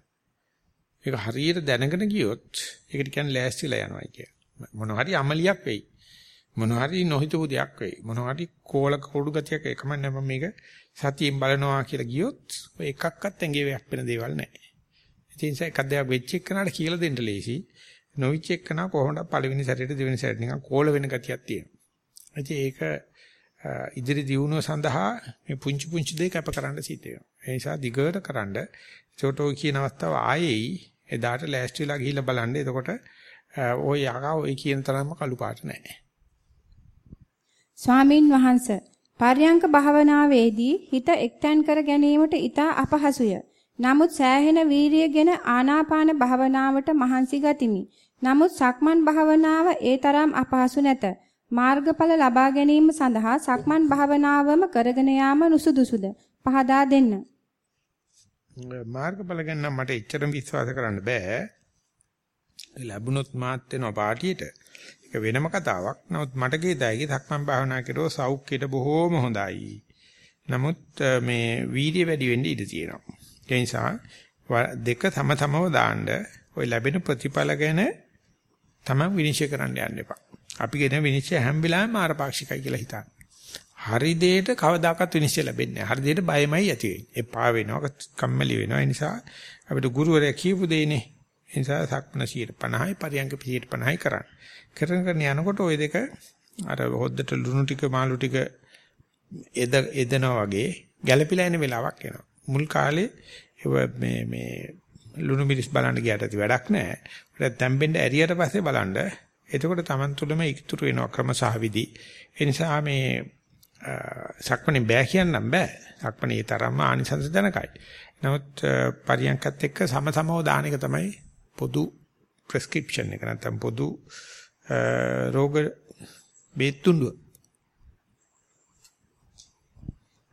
ඒක හරියට දැනගෙන ගියොත් ඒකට කියන්නේ ලෑස්තිලා යනවා කිය. මොන හරි අමලියක් වෙයි. මොන හරි නොහිතපු දෙයක් වෙයි. මොන හරි කෝල කෝඩු ගතියක් එකම නැම මේක සතියෙන් බලනවා කියලා ගියොත් ඔය එකක්වත් ඇඟේ වැක්පෙන දේවල් නැහැ. ඒ නිසා එකක් දෙයක් වෙච්ච එකනට කියලා දෙන්න ලේසි. නොවිච්ච එකන කොහොමද පළවෙනි සැරේට දෙවෙනි සැරේට නිකන් කෝල වෙන ගතියක් තියෙනවා. ඒක ඉදිරි දියුණුව සඳහා මේ පුංචි පුංචි දේ කැප කරන්න සිද්ධ වෙනවා. ඒ නිසා දිගට කරන්න චෝටෝ කියන අවස්ථාව ආයේයි එදාට ලෑස්ති වෙලා ගිහිල්ලා බලන්න. එතකොට ওই යකා ওই කියන තරම්ම කළු පාට නැහැ. ස්වාමින් වහන්සේ පර්යංක භාවනාවේදී හිත එක්තැන් කර ගැනීමට ඊට අපහසුය. නමුත් සෑහෙන වීරියගෙන ආනාපාන භාවනාවට මහන්සි ගතිමි. නමුත් සක්මන් භාවනාව ඒ තරම් අපහසු නැත. මාර්ගඵල ලබා ගැනීම සඳහා සක්මන් භාවනාවම කරගෙන යාම නුසුදුසුද? පහදා දෙන්න. මාර්ගඵල ගැන මට එච්චරම විශ්වාස කරන්න බෑ. ලැබුණොත් මාත් වෙනවා පාටියට. ඒක වෙනම කතාවක්. නමුත් මට කේතයි සක්මන් භාවනා කරෝ සෞඛ්‍යයට බොහෝම හොඳයි. නමුත් මේ වීර්ය වැඩි වෙන්න ඉඩ තියෙනවා. ඒ නිසා දෙක සම සමව දාන්න ඔය ලැබෙන ප්‍රතිඵල ගැන තමයි විනිශ්චය කරන්න යන්න එපා. අපි කියන විනිශ්චය හැම වෙලාවෙම ආරපාක්ෂිකයි කියලා හිතන්න. හරි දෙයට කවදාකවත් විනිශ්චය ලැබෙන්නේ නැහැ. හරි දෙයට බයමයි ඇති වෙන්නේ. එපා වෙනවා, කම්මැලි වෙනවා. ඒ නිසා අපිට ගුරුවරයා කියපු දෙයනේ. ඒ නිසා සක්මන 50යි පරියංග 50යි කරන්න. කරන කරන යනකොට ওই දෙක අර හොද්දට ලුණු ටික මාළු ටික එද එදනවා වගේ ගැළපිලා එන වෙලාවක් එනවා. මුල් කාලේ මේ මේ ලුණු මිරිස් බලන්න ගියට ඇති වැඩක් නැහැ. ඒත් තැම්බෙන්න ඇරියට පස්සේ බලන්න. එතකොට Taman තුලම ඉතුරු වෙනවා ක්‍රම සහ විදි. ඒ නිසා මේ සක්මණේ බෑ කියන්නම් බෑ. සක්මණේ තරම්ම ආනිසංස ජනකයි. නමුත් පරියන්කත් එක්ක සමසමව දාන එක තමයි පොදු ප්‍රෙස්ක්‍රිප්ෂන් එක නැත්නම් පොදු රෝග බේත්තුඬුව.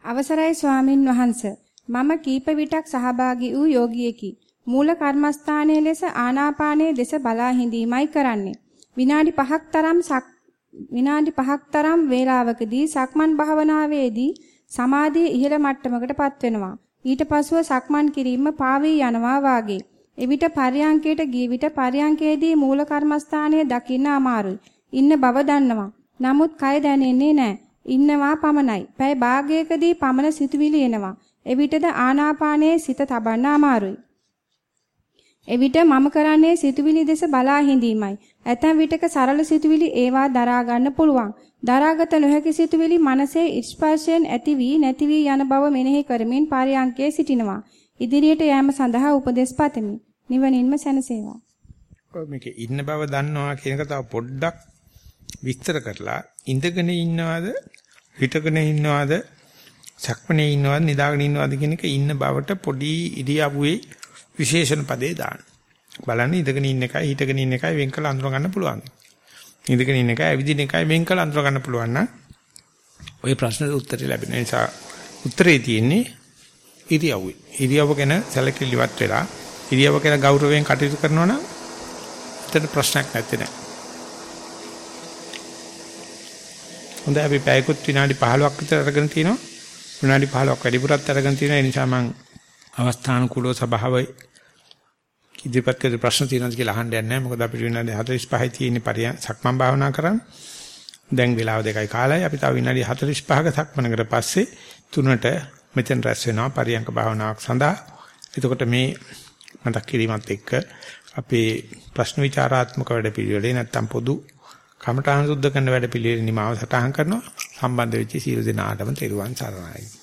අවසරයි ස්වාමින් වහන්සේ මම කීප විටක් සහභාගී වූ යෝගියෙකි. මූල කර්මස්ථානයේ ලෙස ආනාපානයේ දෙස බලා හිඳීමයි කරන්නේ. විනාඩි 5ක් තරම් විනාඩි 5ක් තරම් වේලාවකදී සක්මන් භාවනාවේදී සමාධිය ඉහළ මට්ටමකටපත් වෙනවා. ඊට පසුව සක්මන් කිරීම පාවී යනවා වාගේ. එවිට පර්යංකයට ගිය විට පර්යංකයේදී මූල කර්මස්ථානය දකින්න අමාරුයි. ඉන්න බව දන්නවා. නමුත් කය දැනෙන්නේ නැහැ. ඉන්නවා පමණයි. පැය භාගයකදී පමණ සිතුවිලි එනවා. එවිටද ආනාපානයේ සිත තබන්න අමාරුයි. එවිට මම කරන්නේ සිතුවිලි දෙස බලා හිඳීමයි. ඇතැම් විටක සරල සිතුවිලි ඒවා දරා ගන්න පුළුවන්. දරාගත නොහැකි සිතුවිලි මනසේ ස්පර්ශයෙන් ඇති වී නැති වී යන බව මෙනෙහි කරමින් පාරයන්කේ සිටිනවා. ඉදිරියට යෑම සඳහා උපදෙස් පතමි. නිවනින්ම සැනසේවා. මේකේ ඉන්න බව දන්නවා කියන එක තව පොඩ්ඩක් විස්තර කරලා ඉඳගෙන ඉන්නවද හිටගෙන ඉන්නවද සක්මනේ ඉන්නවද නිදාගෙන ඉන්නවද කියන එක ඉන්න බවට පොඩි ඉරියව්වේ විශේෂණ පදේ දාන්න. බලන්න ඉඳගෙන ඉන්න එකයි හිටගෙන ඉන්න එකයි වෙන් කළ අඳුර ගන්න පුළුවන්. ඉඳගෙන ඉන්න එකයි ඇවිදින එකයි වෙන් කළ අඳුර ගන්න පුළුවන් නම් ওই ප්‍රශ්නෙට උත්තරය ලැබෙන නිසා උත්තරේ තියෙන්නේ ඉරියව්වේ. ඉරියව්ව ගැන සැලකිලිවත් වෙලා ඉරියව්ව ගැන ගෞරවයෙන් කටයුතු කරනවා නම් එතන ප්‍රශ්නයක් නැත්තේ නෑ. හොඳයි අපි පැයකුත් විනාඩි 15ක් විතර අරගෙන තිනවා. විනාඩි 15ක් වැඩිපුරත් අරගෙන තියෙනවා. ඒ නිසා මම අවස්ථානුකූලව සභාවේ ඉදිරිපත් කළ ප්‍රශ්න තියෙනවද කියලා අහන්න යන්නේ නැහැ. මොකද අපිට විනාඩි 45යි තියෙන්නේ පරියන් සක්මන් භාවනා කරන්න. දැන් වෙලාව දෙකයි කාලයි. අපි තව විනාඩි 45ක සක්මනකට පස්සේ තුනට මෙතෙන් රැස් වෙනවා පරියන්ක භාවනාවක් සඳහා. එතකොට මේ මතක් කිරීමත් එක්ක අපේ ප්‍රශ්න විචාරාත්මක වැඩ පිළිවෙලේ නැත්තම් පොදු කමඨාන් සුද්ධ කරන වැඩ පිළිවෙල නිමාව සටහන් කරනවා. සම්බන්ධ වෙච්ච සියලු දෙනාටම තෙරුවන් සරණයි.